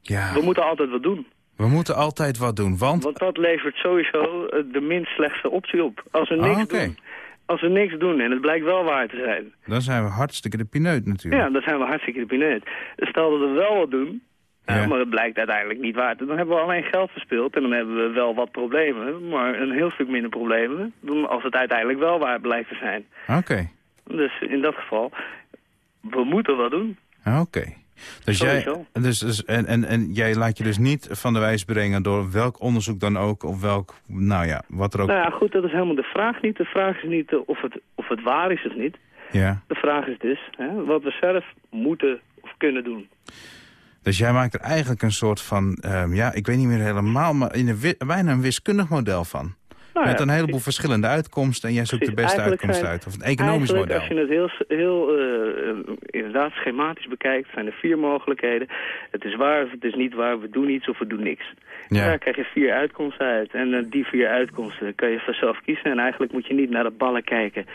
Ja, We moeten altijd wat doen. We moeten altijd wat doen, want... Want dat levert sowieso eh, de minst slechtste optie op. Als we niks Ah, oké. doen. Als we niks doen en het blijkt wel waar te zijn. Dan zijn we hartstikke de pineut natuurlijk. Ja, dan zijn we hartstikke de pineut. Stel dat we wel wat doen, ja, Ja. maar het blijkt uiteindelijk niet waar te Dan hebben we alleen geld verspild en dan hebben we wel wat problemen. Maar een heel stuk minder problemen dan als het uiteindelijk wel waar blijkt te zijn. Oké, Dus in dat geval, we moeten wat doen. oké. Dus jij, dus, dus, en, en, en jij laat je dus niet van de wijs brengen door welk onderzoek dan ook... of welk, nou ja, wat er ook... Nou ja, goed, dat is helemaal de vraag niet. De vraag is niet eh, of, het, of het waar is of niet. Ja, De vraag is dus hè, wat we zelf moeten of kunnen doen. Dus jij maakt er eigenlijk een soort van, ehm, ja, ik weet niet meer helemaal... maar in een, bijna een wiskundig model van. Nou Met ja, een heleboel verschillende uitkomsten... en jij zoekt de beste uitkomst zijn- uit. Of een economisch model. als je het heel, heel eh, eh, inderdaad schematisch bekijkt, zijn er vier mogelijkheden. Het is waar of het is niet waar, we doen iets of we doen niks. Ja. Daar krijg je vier uitkomsten uit. En eh, die vier uitkomsten kan je vanzelf kiezen. En eigenlijk moet je niet naar de ballen kijken.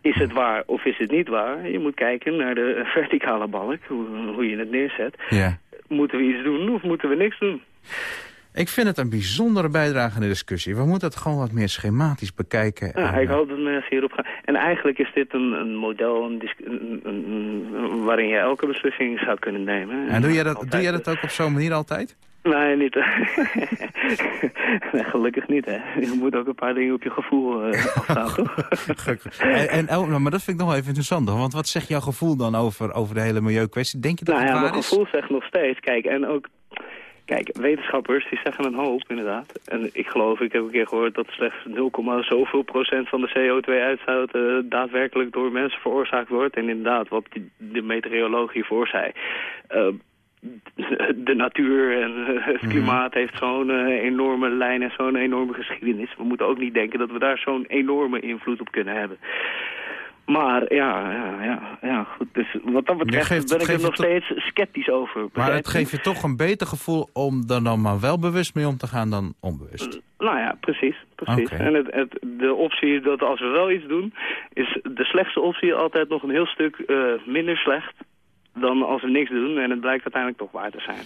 Is het waar of is het niet waar? Je moet kijken naar de verticale balk, hoe, hoe je het neerzet. Ja. Moeten we iets doen of moeten we niks doen? Ik vind het een bijzondere bijdrage aan de discussie. We moeten het gewoon wat meer schematisch bekijken. Ja, en, ik eh, hoop dat mensen hierop gaan. En eigenlijk is dit een, een model een waarin je elke beslissing zou kunnen nemen. en doe jij, dat, Altijd- doe jij dat ook op zo'n manier altijd? Nee, niet. nee, gelukkig niet, hè. Je moet ook een paar dingen op je gevoel afstaan, toch? en, en, oh, nou, maar dat vind ik nog wel even interessant. Want wat zegt jouw gevoel dan over, over de hele milieukwestie? Denk je dat nou het ja, waar mijn is? gevoel zegt nog steeds, kijk, en ook... Kijk, wetenschappers die zeggen een hoop, inderdaad. En ik geloof, ik heb een keer gehoord dat slechts 0, zoveel procent van de CO2-uitstoot eh, daadwerkelijk door mensen veroorzaakt wordt. En inderdaad, wat die, de meteoroloog hiervoor zei. eh, de natuur en het klimaat heeft zo'n eh, enorme lijn en zo'n enorme geschiedenis. We moeten ook niet denken dat we daar zo'n enorme invloed op kunnen hebben. Maar ja, ja, ja, ja goed. Dus wat dat betreft geeft- ben ik er nog steeds sceptisch over. Maar het geeft je toch een beter gevoel om er dan maar wel bewust mee om te gaan dan onbewust. Nou ja, precies. precies. En het, het, de optie dat als we wel iets doen, is de slechtste optie altijd nog een heel stuk eh, minder slecht dan als we niks doen. En het blijkt uiteindelijk toch waar te zijn.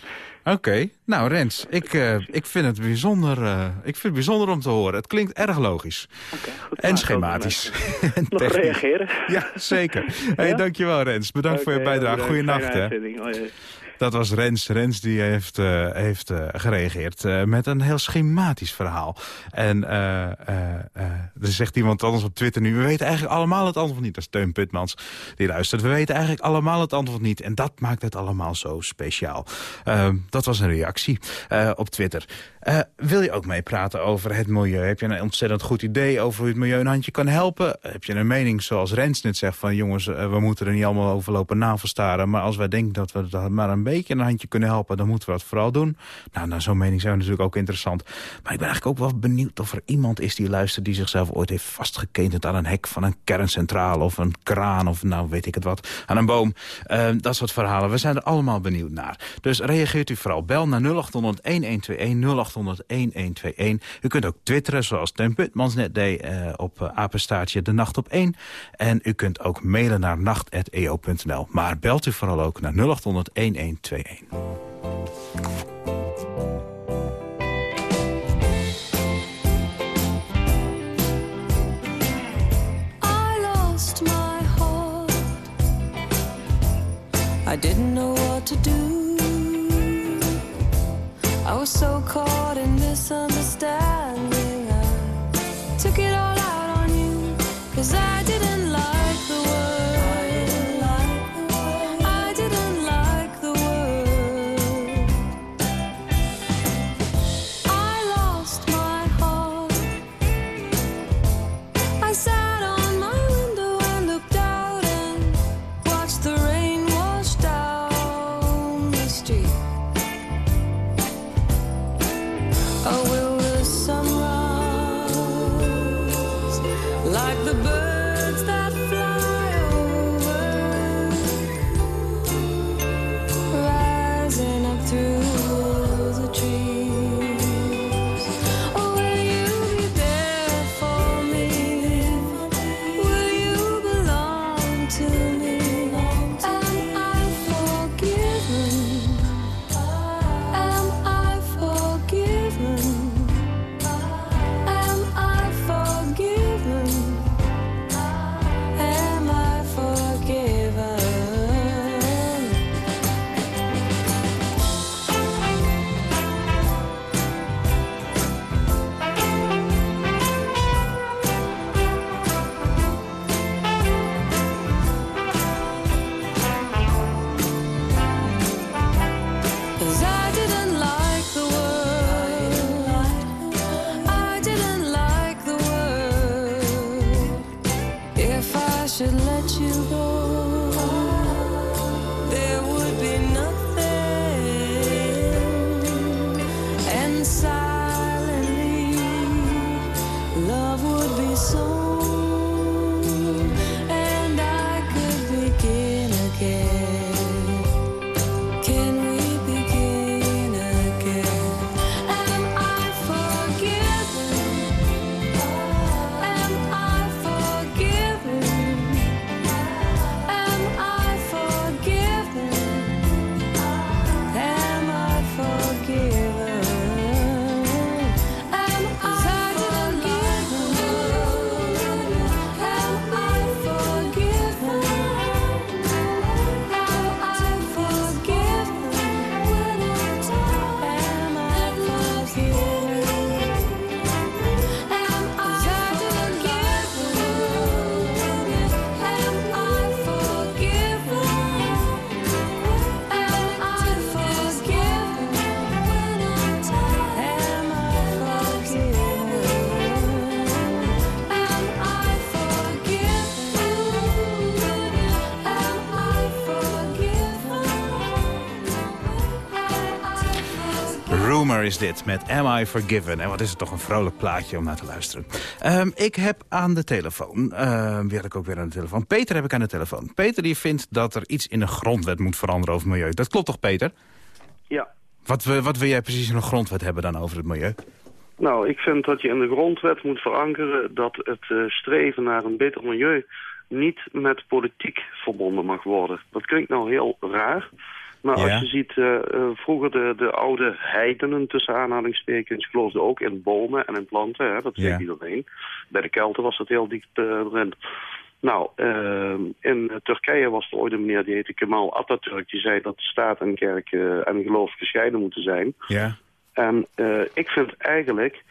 Oké, nou Rens, ik, eh, ik, vind het bijzonder, eh, ik vind het bijzonder om te horen. Het klinkt erg logisch. Goed. En schematisch. En Nog reageren? Ja, zeker. Hey, Ja? Dankjewel Rens. Bedankt voor je bijdrage. hè. Dat was Rens. Rens die heeft, eh, heeft eh, gereageerd eh, met een heel schematisch verhaal. En er zegt iemand anders op Twitter nu... we weten eigenlijk allemaal het antwoord niet. Dat is Teun Putmans die luistert. We weten eigenlijk allemaal het antwoord niet. En dat maakt het allemaal zo speciaal. Dat was een reactie op Twitter. Wil je ook meepraten over het milieu? Heb je een ontzettend goed idee over hoe het milieu een handje kan helpen? Heb je een mening zoals Rens net zegt van... jongens, we moeten er niet allemaal over lopen navelstaren... maar als wij denken dat we dat maar een beetje een handje kunnen helpen... dan moeten we dat vooral doen. Nou, nou zo'n mening zijn natuurlijk ook interessant. Maar ik ben eigenlijk ook wel benieuwd of er iemand is die luistert... die zichzelf ooit heeft vastgeketend aan een hek van een kerncentrale... of een kraan of nou weet ik het wat, aan een boom. Eh, dat soort verhalen. We zijn er allemaal benieuwd naar. Dus reageert u vooral. Bel naar 0800-1121, 0800-1121. U kunt ook twitteren zoals Teun Putmans net deed... eh, op eh, apenstaartje de nacht op 1. En u kunt ook mailen naar nacht.eo.nl. Maar belt u vooral ook naar 0800-1121. I lost my heart. I didn't know what to do. I was so caught in misunderstanding. I took it all out on you. Cause I didn't is dit, met Am I Forgiven. En wat is het toch een vrolijk plaatje om naar te luisteren. Ehm, ik heb aan de telefoon, ehm wie had ik ook weer aan de telefoon? Peter heb ik aan de telefoon. Peter die vindt dat er iets in de grondwet moet veranderen over milieu. Dat klopt toch, Peter? Ja. Wat, we- wat wil jij precies in een grondwet hebben dan over het milieu? Nou, ik vind dat je in de grondwet moet verankeren dat het eh, streven naar een beter milieu niet met politiek verbonden mag worden. Dat klinkt nou heel raar. Maar Ja. als je ziet, eh, eh, vroeger de, de oude heidenen tussen aanhalingstekens geloofden ook in bomen en in planten. Hè? Dat Ja. weet iedereen. Bij de Kelten was dat heel diep eh, erin. Nou, in Turkije was er ooit een meneer die heette Kemal Atatürk. Die zei dat staat en kerk en geloof gescheiden moeten zijn. Ja. En ik vind eigenlijk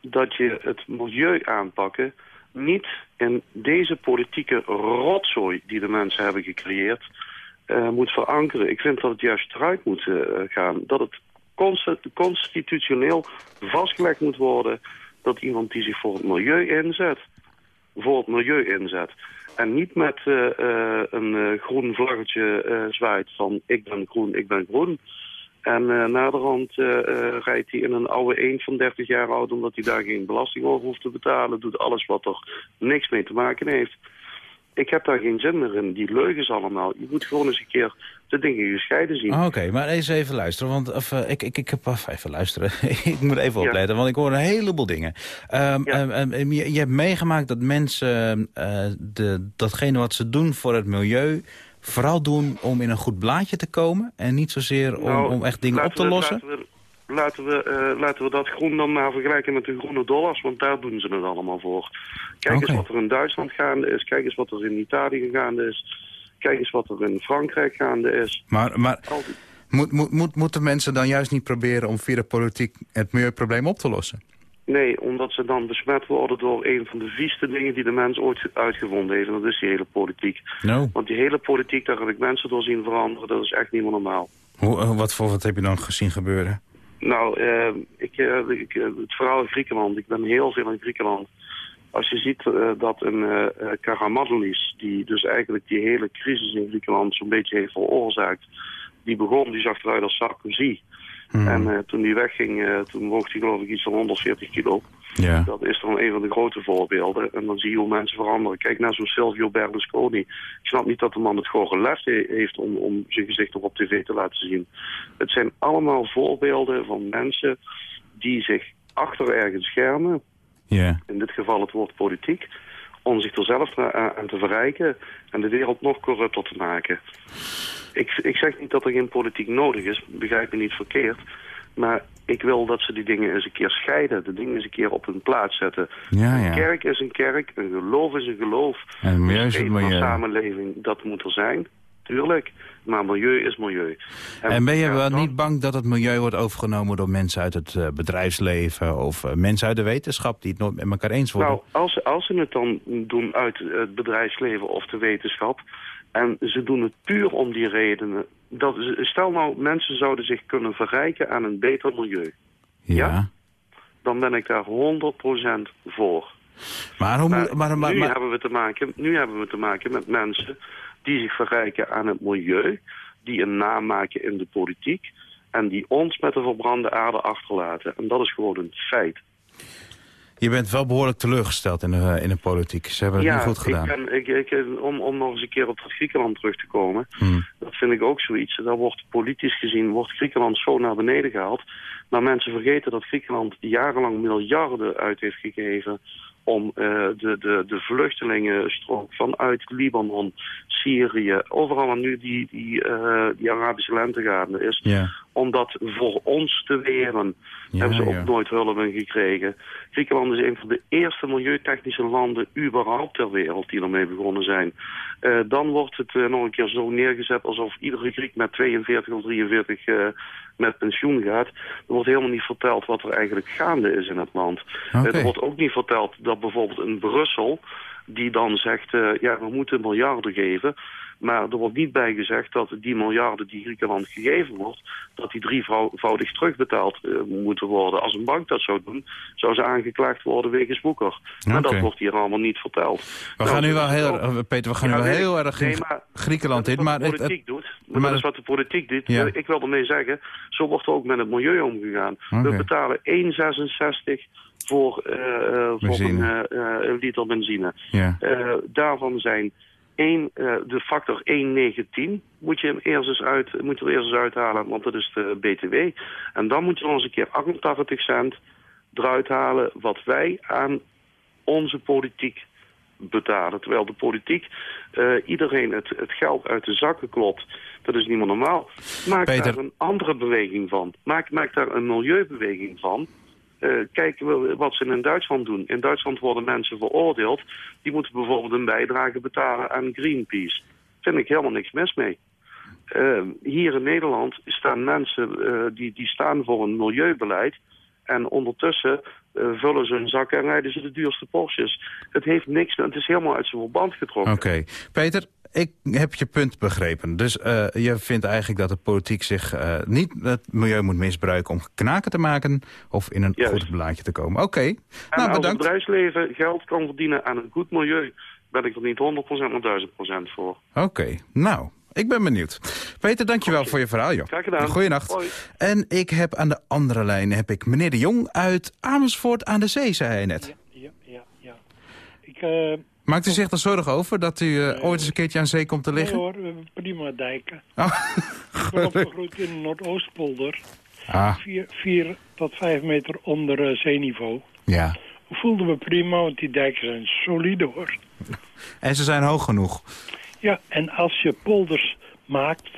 dat je het milieu aanpakken niet in deze politieke rotzooi die de mensen hebben gecreëerd eh, moet verankeren. Ik vind dat het juist eruit moet eh, gaan. Dat het consti- constitutioneel vastgelegd moet worden dat iemand die zich voor het milieu inzet, voor het milieu inzet. En niet met eh, een groen vlaggetje zwaait van ik ben groen, ik ben groen. En naderhand rijdt hij in een oude eend van 30 jaar oud... omdat hij daar geen belasting over hoeft te betalen. Doet alles wat er niks mee te maken heeft. Ik heb daar geen zin meer in, die leugens allemaal. Je moet gewoon eens een keer de dingen gescheiden zien. Ah, Oké, maar eens even luisteren, want of, eh, ik, ik, ik heb of, even luisteren. ik moet even Ja. opletten, want ik hoor een heleboel dingen. Ehm, ehm, ehm, je, je hebt meegemaakt dat mensen eh, de, datgene wat ze doen voor het milieu vooral doen om in een goed blaadje te komen en niet zozeer om, Nou, om echt dingen op te we- lossen. Laten we, laten, we, eh, laten we dat groen dan maar vergelijken met de groene dollars, want daar doen ze het allemaal voor. Kijk eens wat er in Duitsland gaande is, kijk eens wat er in Italië gaande is, kijk eens wat er in Frankrijk gaande is. Maar, maar moet, moet, moet, moeten mensen dan juist niet proberen om via de politiek het milieuprobleem op te lossen? Nee, omdat ze dan besmet worden door een van de vieste dingen die de mens ooit uitgevonden heeft. En dat is die hele politiek. No. Want die hele politiek, daar heb ik mensen door zien veranderen. Dat is echt niet meer normaal. Hoe, eh, wat voor wat heb je dan gezien gebeuren? Nou, eh, ik, eh, ik, eh, het verhaal in Griekenland. Ik ben heel veel in Griekenland. Als je ziet dat een Karamanlis, die dus eigenlijk die hele crisis in Griekenland zo'n beetje heeft veroorzaakt, die begon, die zag eruit als Sarkozy. En eh, toen die wegging, eh, toen woog hij geloof ik iets van 140 kilo. Ja. Dat is dan een van de grote voorbeelden. En dan zie je hoe mensen veranderen. Kijk naar zo'n Silvio Berlusconi. Ik snap niet dat de man het gewoon gelef he- heeft om, om zijn gezicht nog op tv te laten zien. Het zijn allemaal voorbeelden van mensen die zich achter ergens schermen. Ja. In dit geval het woord politiek. Om zich er zelf na- aan te verrijken en de wereld nog corrupter te maken. Ik, ik zeg niet dat er geen politiek nodig is, begrijp me niet verkeerd. Maar ik wil dat ze die dingen eens een keer scheiden. De dingen eens een keer op hun plaats zetten. Ja, Een kerk is een kerk, een geloof is een geloof. En milieu Een is milieu. samenleving, dat moet er zijn. Tuurlijk. Maar milieu is milieu. En ben je wel dan- niet bang dat het milieu wordt overgenomen door mensen uit het eh, bedrijfsleven of eh, mensen uit de wetenschap die het nooit met elkaar eens worden? Nou, als, ze- als ze het dan doen uit het bedrijfsleven of de wetenschap... en ze doen het puur om die redenen... Dat, stel nou, mensen zouden zich kunnen verrijken aan een beter milieu. ja. Dan ben ik daar 100% voor. Maar, hoe moet, maar, maar, nu, maar- hebben we te maken, nu hebben we te maken met mensen die zich verrijken aan het milieu... die een naam maken in de politiek... en die ons met de verbrande aarde achterlaten. En dat is gewoon een feit. je bent wel behoorlijk teleurgesteld in de, in de politiek. Ze hebben het niet goed gedaan. Ik ben, ik, ik, om, om nog eens een keer op dat Griekenland terug te komen. Hmm. Dat vind ik ook zoiets. Daar wordt politisch gezien wordt Griekenland zo naar beneden gehaald. Maar mensen vergeten dat Griekenland jarenlang miljarden uit heeft gegeven om eh, de, de, de vluchtelingenstrook vanuit Libanon, Syrië, overal waar nu die, die, eh, die Arabische lente gaande is, om dat voor ons te weren. Ja, hebben ze ook ja. nooit hulp in gekregen. Griekenland is een van de eerste milieutechnische landen überhaupt ter wereld die ermee begonnen zijn. Eh, dan wordt het eh, nog een keer zo neergezet alsof iedere Griek met 42 of 43 eh, met pensioen gaat. Er wordt helemaal niet verteld wat er eigenlijk gaande is in het land. Er wordt ook niet verteld dat bijvoorbeeld in Brussel die dan zegt, eh, ja, we moeten miljarden geven. Maar er wordt niet bij gezegd dat die miljarden die Griekenland gegeven wordt... dat die drievoudig terugbetaald eh, moeten worden. Als een bank dat zou doen, zou ze aangeklaagd worden wegens woeker. Maar dat wordt hier allemaal niet verteld. We Nou, gaan nu dat wel heel, Peter, we gaan Ja, nu wel heel erg Nee, in maar Griekenland in. Maar het- politiek doet. maar dat is wat de politiek doet. Ja. Ik wil ermee zeggen, zo wordt er ook met het milieu omgegaan. We betalen 1,66 voor, eh, eh, voor een, eh, een liter benzine. Ja. Daarvan zijn één, de factor 1,19 moet je hem eerst eens uit, moet je er eerst eens uithalen, want dat is de BTW. En dan moet je nog eens een keer 88 cent eruit halen wat wij aan onze politiek betalen. Terwijl de politiek iedereen het, het geld uit de zakken klopt. Dat is niet meer normaal. Maak Peter. daar een andere beweging van. Maak, maak daar een milieubeweging van. Eh, kijken we wat ze in Duitsland doen. In Duitsland worden mensen veroordeeld. Die moeten bijvoorbeeld een bijdrage betalen aan Greenpeace. Vind ik helemaal niks mis mee. Eh, hier in Nederland staan mensen eh, die, die staan voor een milieubeleid. En ondertussen vullen ze hun zakken en rijden ze de duurste Porsches. Het heeft niks, het is helemaal uit zijn verband getrokken. Oké. Peter, ik heb je punt begrepen. Dus eh, je vindt eigenlijk dat de politiek zich eh, niet het milieu moet misbruiken... om knaken te maken of in een Juist. goed blaadje te komen. Oké. En Nou, als het bedankt. bedrijfsleven geld kan verdienen aan een goed milieu... ben ik er niet 100% maar 1000% voor. Oké, nou, ik ben benieuwd. Peter, dankjewel voor je verhaal, joh. Graag gedaan. Goeienacht. Hoi. En ik heb aan de andere lijn heb ik meneer de Jong uit Amersfoort aan de Zee, zei hij net. Ja, ja, ja. Ik, eh, Maakt u zich er zorgen over dat u eh, ooit eens een keertje aan zee komt te nee liggen? hoor, we hebben prima dijken. Oh, Ik ben opgegroeid in de Noordoostpolder. Ah, Vier, vier tot vijf meter onder eh, zeeniveau. ja. Voelden we prima, want die dijken zijn solide hoor. En ze zijn hoog genoeg. Ja, en als je polders maakt,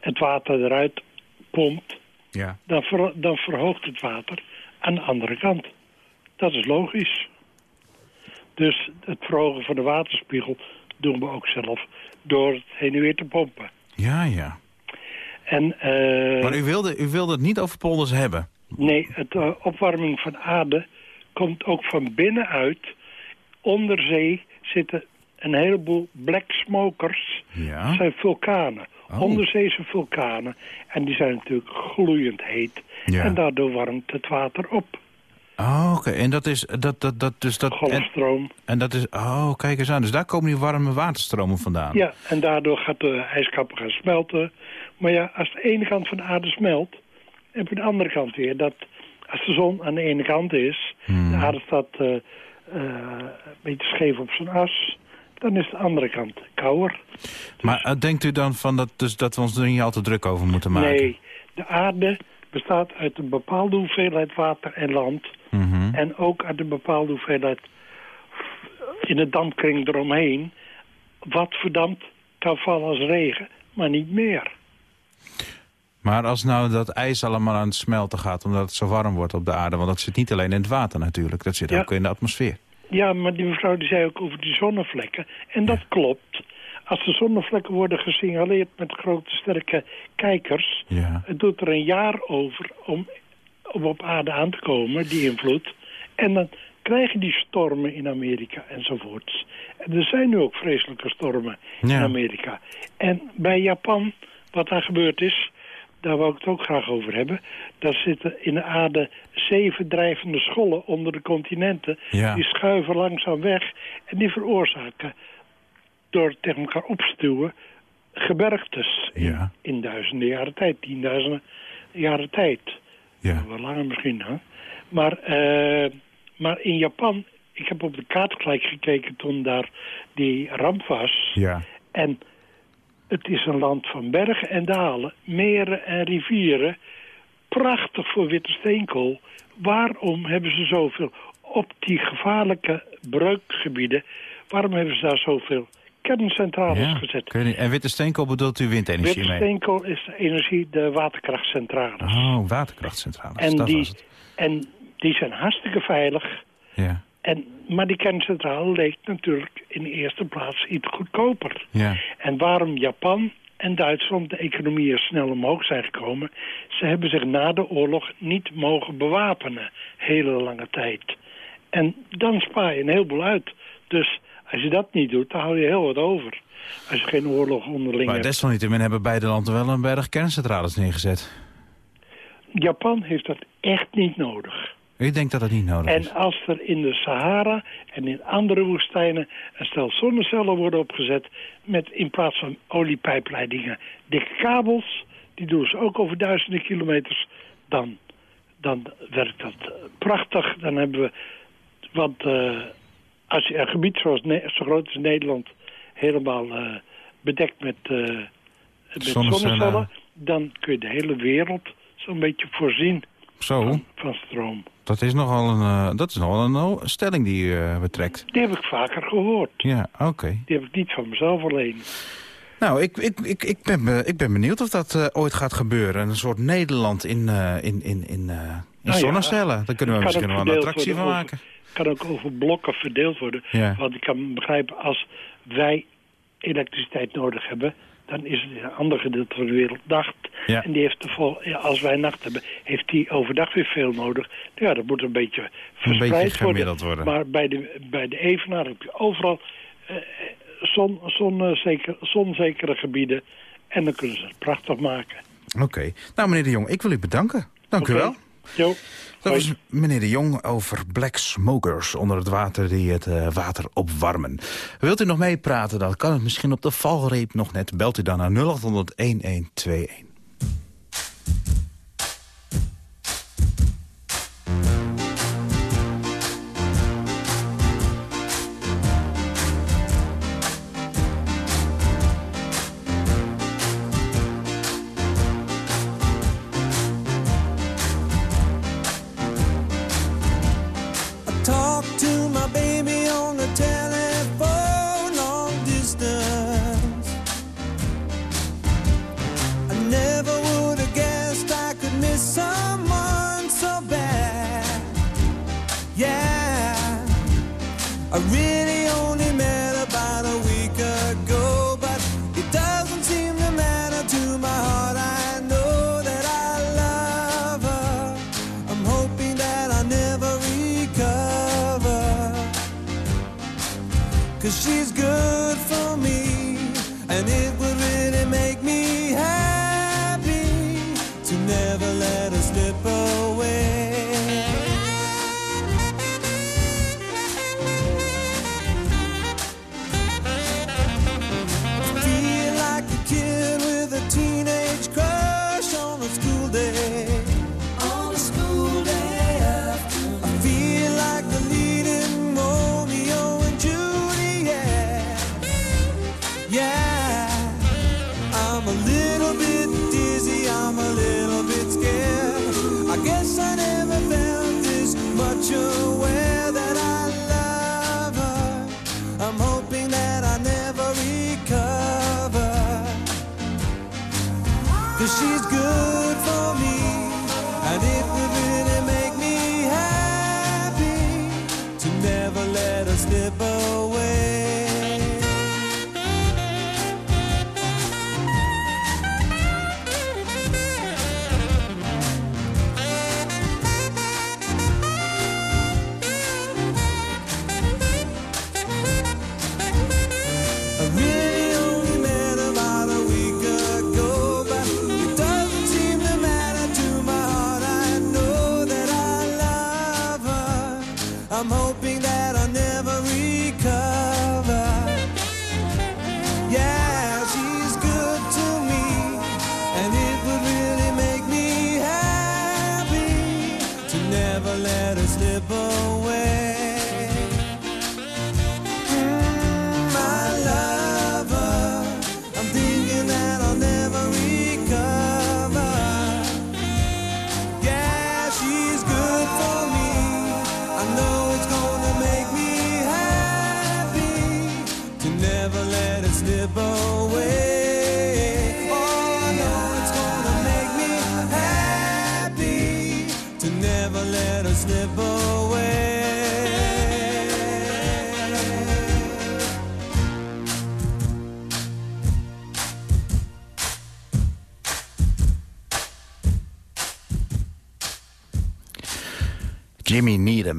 het water eruit pompt, Ja. dan, ver- dan verhoogt het water aan de andere kant. Dat is logisch. Dus het verhogen van de waterspiegel doen we ook zelf door het heen en weer te pompen. Ja, ja. En, eh, Maar u wilde, u wilde het niet over polders hebben? Nee, het eh, opwarming van aarde komt ook van binnenuit. Onder zee zitten een heleboel black smokers. Ja. Dat zijn vulkanen. Oh. Onderzeese vulkanen. En die zijn natuurlijk gloeiend heet. Ja. En daardoor warmt het water op. Oh, oké. En dat is... Dat, dat, dat, dus dat, en, Golfstroom. en dat is... Oh, kijk eens aan. Dus daar komen die warme waterstromen vandaan. Ja, en daardoor gaat de ijskappen gaan smelten. Maar ja, als de ene kant van de aarde smelt... heb je de andere kant weer. Dat als de zon aan de ene kant is... Hmm. de aarde staat eh, eh, een beetje scheef op zijn as... dan is de andere kant kouder. Maar eh, denkt u dan van dat, dus dat we ons er niet al te druk over moeten maken? Nee, de aarde bestaat uit een bepaalde hoeveelheid water en land... Mhm. en ook uit een bepaalde hoeveelheid in de dampkring eromheen... wat verdampt kan vallen als regen, maar niet meer. Maar als nou dat ijs allemaal aan het smelten gaat... omdat het zo warm wordt op de aarde... want dat zit niet alleen in het water natuurlijk. Dat zit Ja. ook in de atmosfeer. Ja, maar die mevrouw die zei ook over die zonnevlekken. En dat klopt. Als de zonnevlekken worden gesignaleerd met grote sterke kijkers... Ja. het doet er een jaar over om, om op aarde aan te komen, die invloed. En dan krijgen die stormen in Amerika enzovoorts. En er zijn nu ook vreselijke stormen in. Amerika. En bij Japan, wat daar gebeurd is... daar wou ik het ook graag over hebben... daar zitten in de aarde zeven drijvende schollen onder de continenten. Ja. Die schuiven langzaam weg en die veroorzaken... door tegen elkaar opstuwen gebergtes Ja. in duizenden jaren tijd, tienduizenden jaren tijd. Ja. Wel langer misschien, hè? Maar, eh, maar in Japan, ik heb op de kaart gelijk gekeken toen daar die ramp was. Ja. En het is een land van bergen en dalen, meren en rivieren. Prachtig voor witte steenkool. Waarom hebben ze zoveel op die gevaarlijke breukgebieden... waarom hebben ze daar zoveel kerncentrales Ja. gezet? En witte steenkool bedoelt u windenergie Witte mee? steenkool is de energie, de waterkrachtcentrales. Oh, waterkrachtcentrales. en, dat die, was het. en die zijn hartstikke veilig. Ja. En, maar die kerncentrale leek natuurlijk in de eerste plaats iets goedkoper. Ja. En waarom Japan en Duitsland de economieën snel omhoog zijn gekomen... ze hebben zich na de oorlog niet mogen bewapenen, hele lange tijd. En dan spaar je een heleboel uit. Dus Als je dat niet doet, dan hou je heel wat over. Als je geen oorlog onderling Maar hebt. desalniettemin hebben beide landen wel een berg kerncentrales neergezet. Japan heeft dat echt niet nodig. Ik denk dat het niet nodig is. En als er in de Sahara en in andere woestijnen een stel zonnecellen worden opgezet... met in plaats van oliepijpleidingen dikke kabels... die doen ze ook over duizenden kilometers... dan, dan werkt dat prachtig. Dan hebben we... Want eh, als je een gebied zoals zo groot als Nederland... helemaal eh, bedekt met, eh, met Zonnecellen. dan kun je de hele wereld zo'n beetje voorzien Zo, van stroom. dat is nogal een, eh, dat is nogal een oh, stelling die eh, betrekt. Die heb ik vaker gehoord. Ja, oké. Die heb ik niet van mezelf alleen. Nou, ik, ik, ik, ik, ben, be- ik ben benieuwd of dat ooit gaat gebeuren. Een soort Nederland in, in, in, in, in Nou ja, zonnecellen. Daar kunnen we misschien wel een attractie van maken. Kan ook over blokken verdeeld worden. Ja. Want ik kan begrijpen, als wij elektriciteit nodig hebben... dan is het in een ander gedeelte van de wereld nacht. Ja. En die heeft de vol, ja, als wij nacht hebben, heeft die overdag weer veel nodig. Ja, dat moet een beetje verspreid beetje gemiddeld worden. Maar bij de, bij de Evenaar heb je overal eh, zon, zonzeker, zonzekere gebieden. En dan kunnen ze het prachtig maken. Oké. Nou, meneer de Jong, ik wil u bedanken. Dank u wel. Jo. Dat was meneer de Jong over black smokers onder het water die het eh, water opwarmen. Wilt u nog meepraten, dan kan het misschien op de valreep nog net. Belt u dan naar 0800 1121.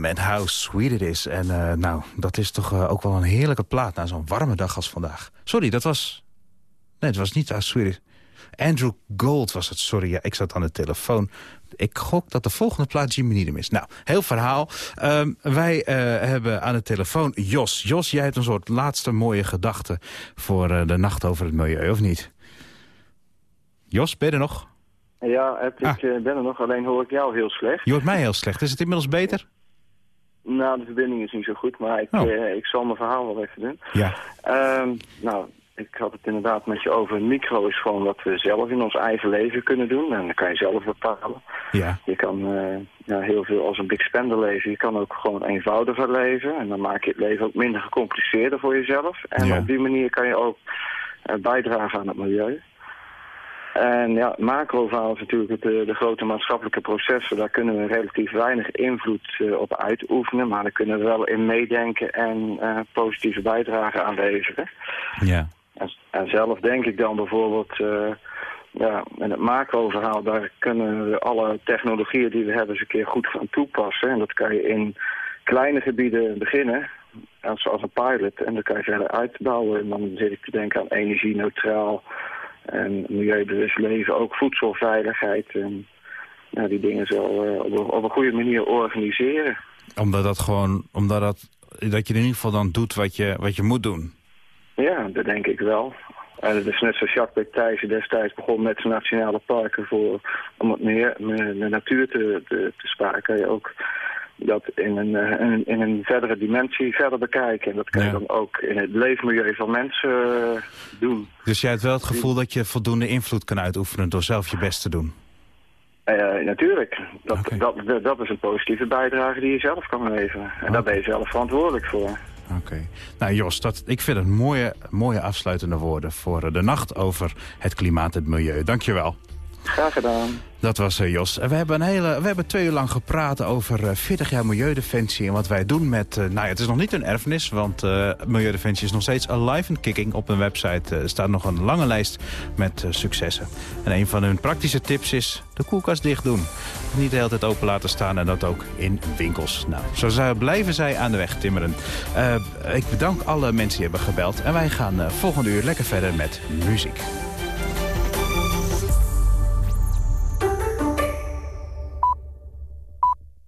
Met How Sweet It Is. En eh, nou, dat is toch eh, ook wel een heerlijke plaat na zo'n warme dag als vandaag. Sorry, dat was... Nee, het was niet How Sweet It Is. Andrew Gold was het, sorry, ja, ik zat aan de telefoon. Ik gok dat de volgende plaat Jimmy Needham is. Nou, heel verhaal. Ehm, wij eh, hebben aan de telefoon Jos. Jos, jij hebt een soort laatste mooie gedachte... voor de nacht over het milieu, of niet? Jos, ben je er nog? Ja, ik eh, ben er nog, alleen hoor ik jou heel slecht. Je hoort mij heel slecht. Is het inmiddels beter? Nou, de verbinding is niet zo goed, maar ik, Oh. eh, ik zal mijn verhaal wel even doen. Ja. Ehm, nou, ik had het inderdaad met je over. Een micro is gewoon wat we zelf in ons eigen leven kunnen doen. En dan kan je zelf bepalen. Ja. Je kan eh, ja, heel veel als een big spender leven. Je kan ook gewoon eenvoudiger leven. En dan maak je het leven ook minder gecompliceerder voor jezelf. En Ja. op die manier kan je ook eh, bijdragen aan het milieu. En ja, macroverhaal is natuurlijk het, eh, de grote maatschappelijke processen. Daar kunnen we relatief weinig invloed eh, op uitoefenen. Maar daar kunnen we wel in meedenken en eh, positieve bijdrage aan leveren. Ja. En, en zelf denk ik dan bijvoorbeeld... ja, in het macroverhaal, daar kunnen we alle technologieën die we hebben eens een keer goed gaan toepassen. En dat kan je in kleine gebieden beginnen, als, als een pilot. En dan kan je verder uitbouwen. En dan zit ik te denken aan energie-neutraal en milieubewust leven. Ook voedselveiligheid. En ja, die dingen zo eh, op, een, op een goede manier organiseren. Omdat dat gewoon... Omdat dat, dat je in ieder geval dan doet wat je, wat je moet doen. Ja, dat denk ik wel. En het is net zoals Jacques Thijssen destijds begon met zijn nationale parken voor, om het meer de natuur te, te, te sparen. Kan je ook dat in een, eh, in, in een verdere dimensie verder bekijken. En dat kan je dan ook in het leefmilieu van mensen eh, doen. Dus jij hebt wel het gevoel dat je voldoende invloed kan uitoefenen... door zelf je best te doen. Eh, natuurlijk. Dat, dat, dat, dat is een positieve bijdrage die je zelf kan leveren. En daar ben je zelf verantwoordelijk voor. Oké. Nou Jos, dat, ik vind het mooie, mooie afsluitende woorden... voor de nacht over het klimaat en het milieu. Dankjewel. Graag gedaan. Dat was eh, Jos. We hebben, een hele, we hebben twee uur lang gepraat over eh, 40 jaar Milieudefensie... en wat wij doen met... eh, nou ja, het is nog niet een erfenis, want Milieudefensie is nog steeds alive and kicking. Op hun website staat nog een lange lijst met successen. En een van hun praktische tips is de koelkast dicht doen. Niet de hele tijd open laten staan en dat ook in winkels. Nou, zo blijven zij aan de weg timmeren. Ik bedank alle mensen die hebben gebeld. En wij gaan volgende uur lekker verder met muziek.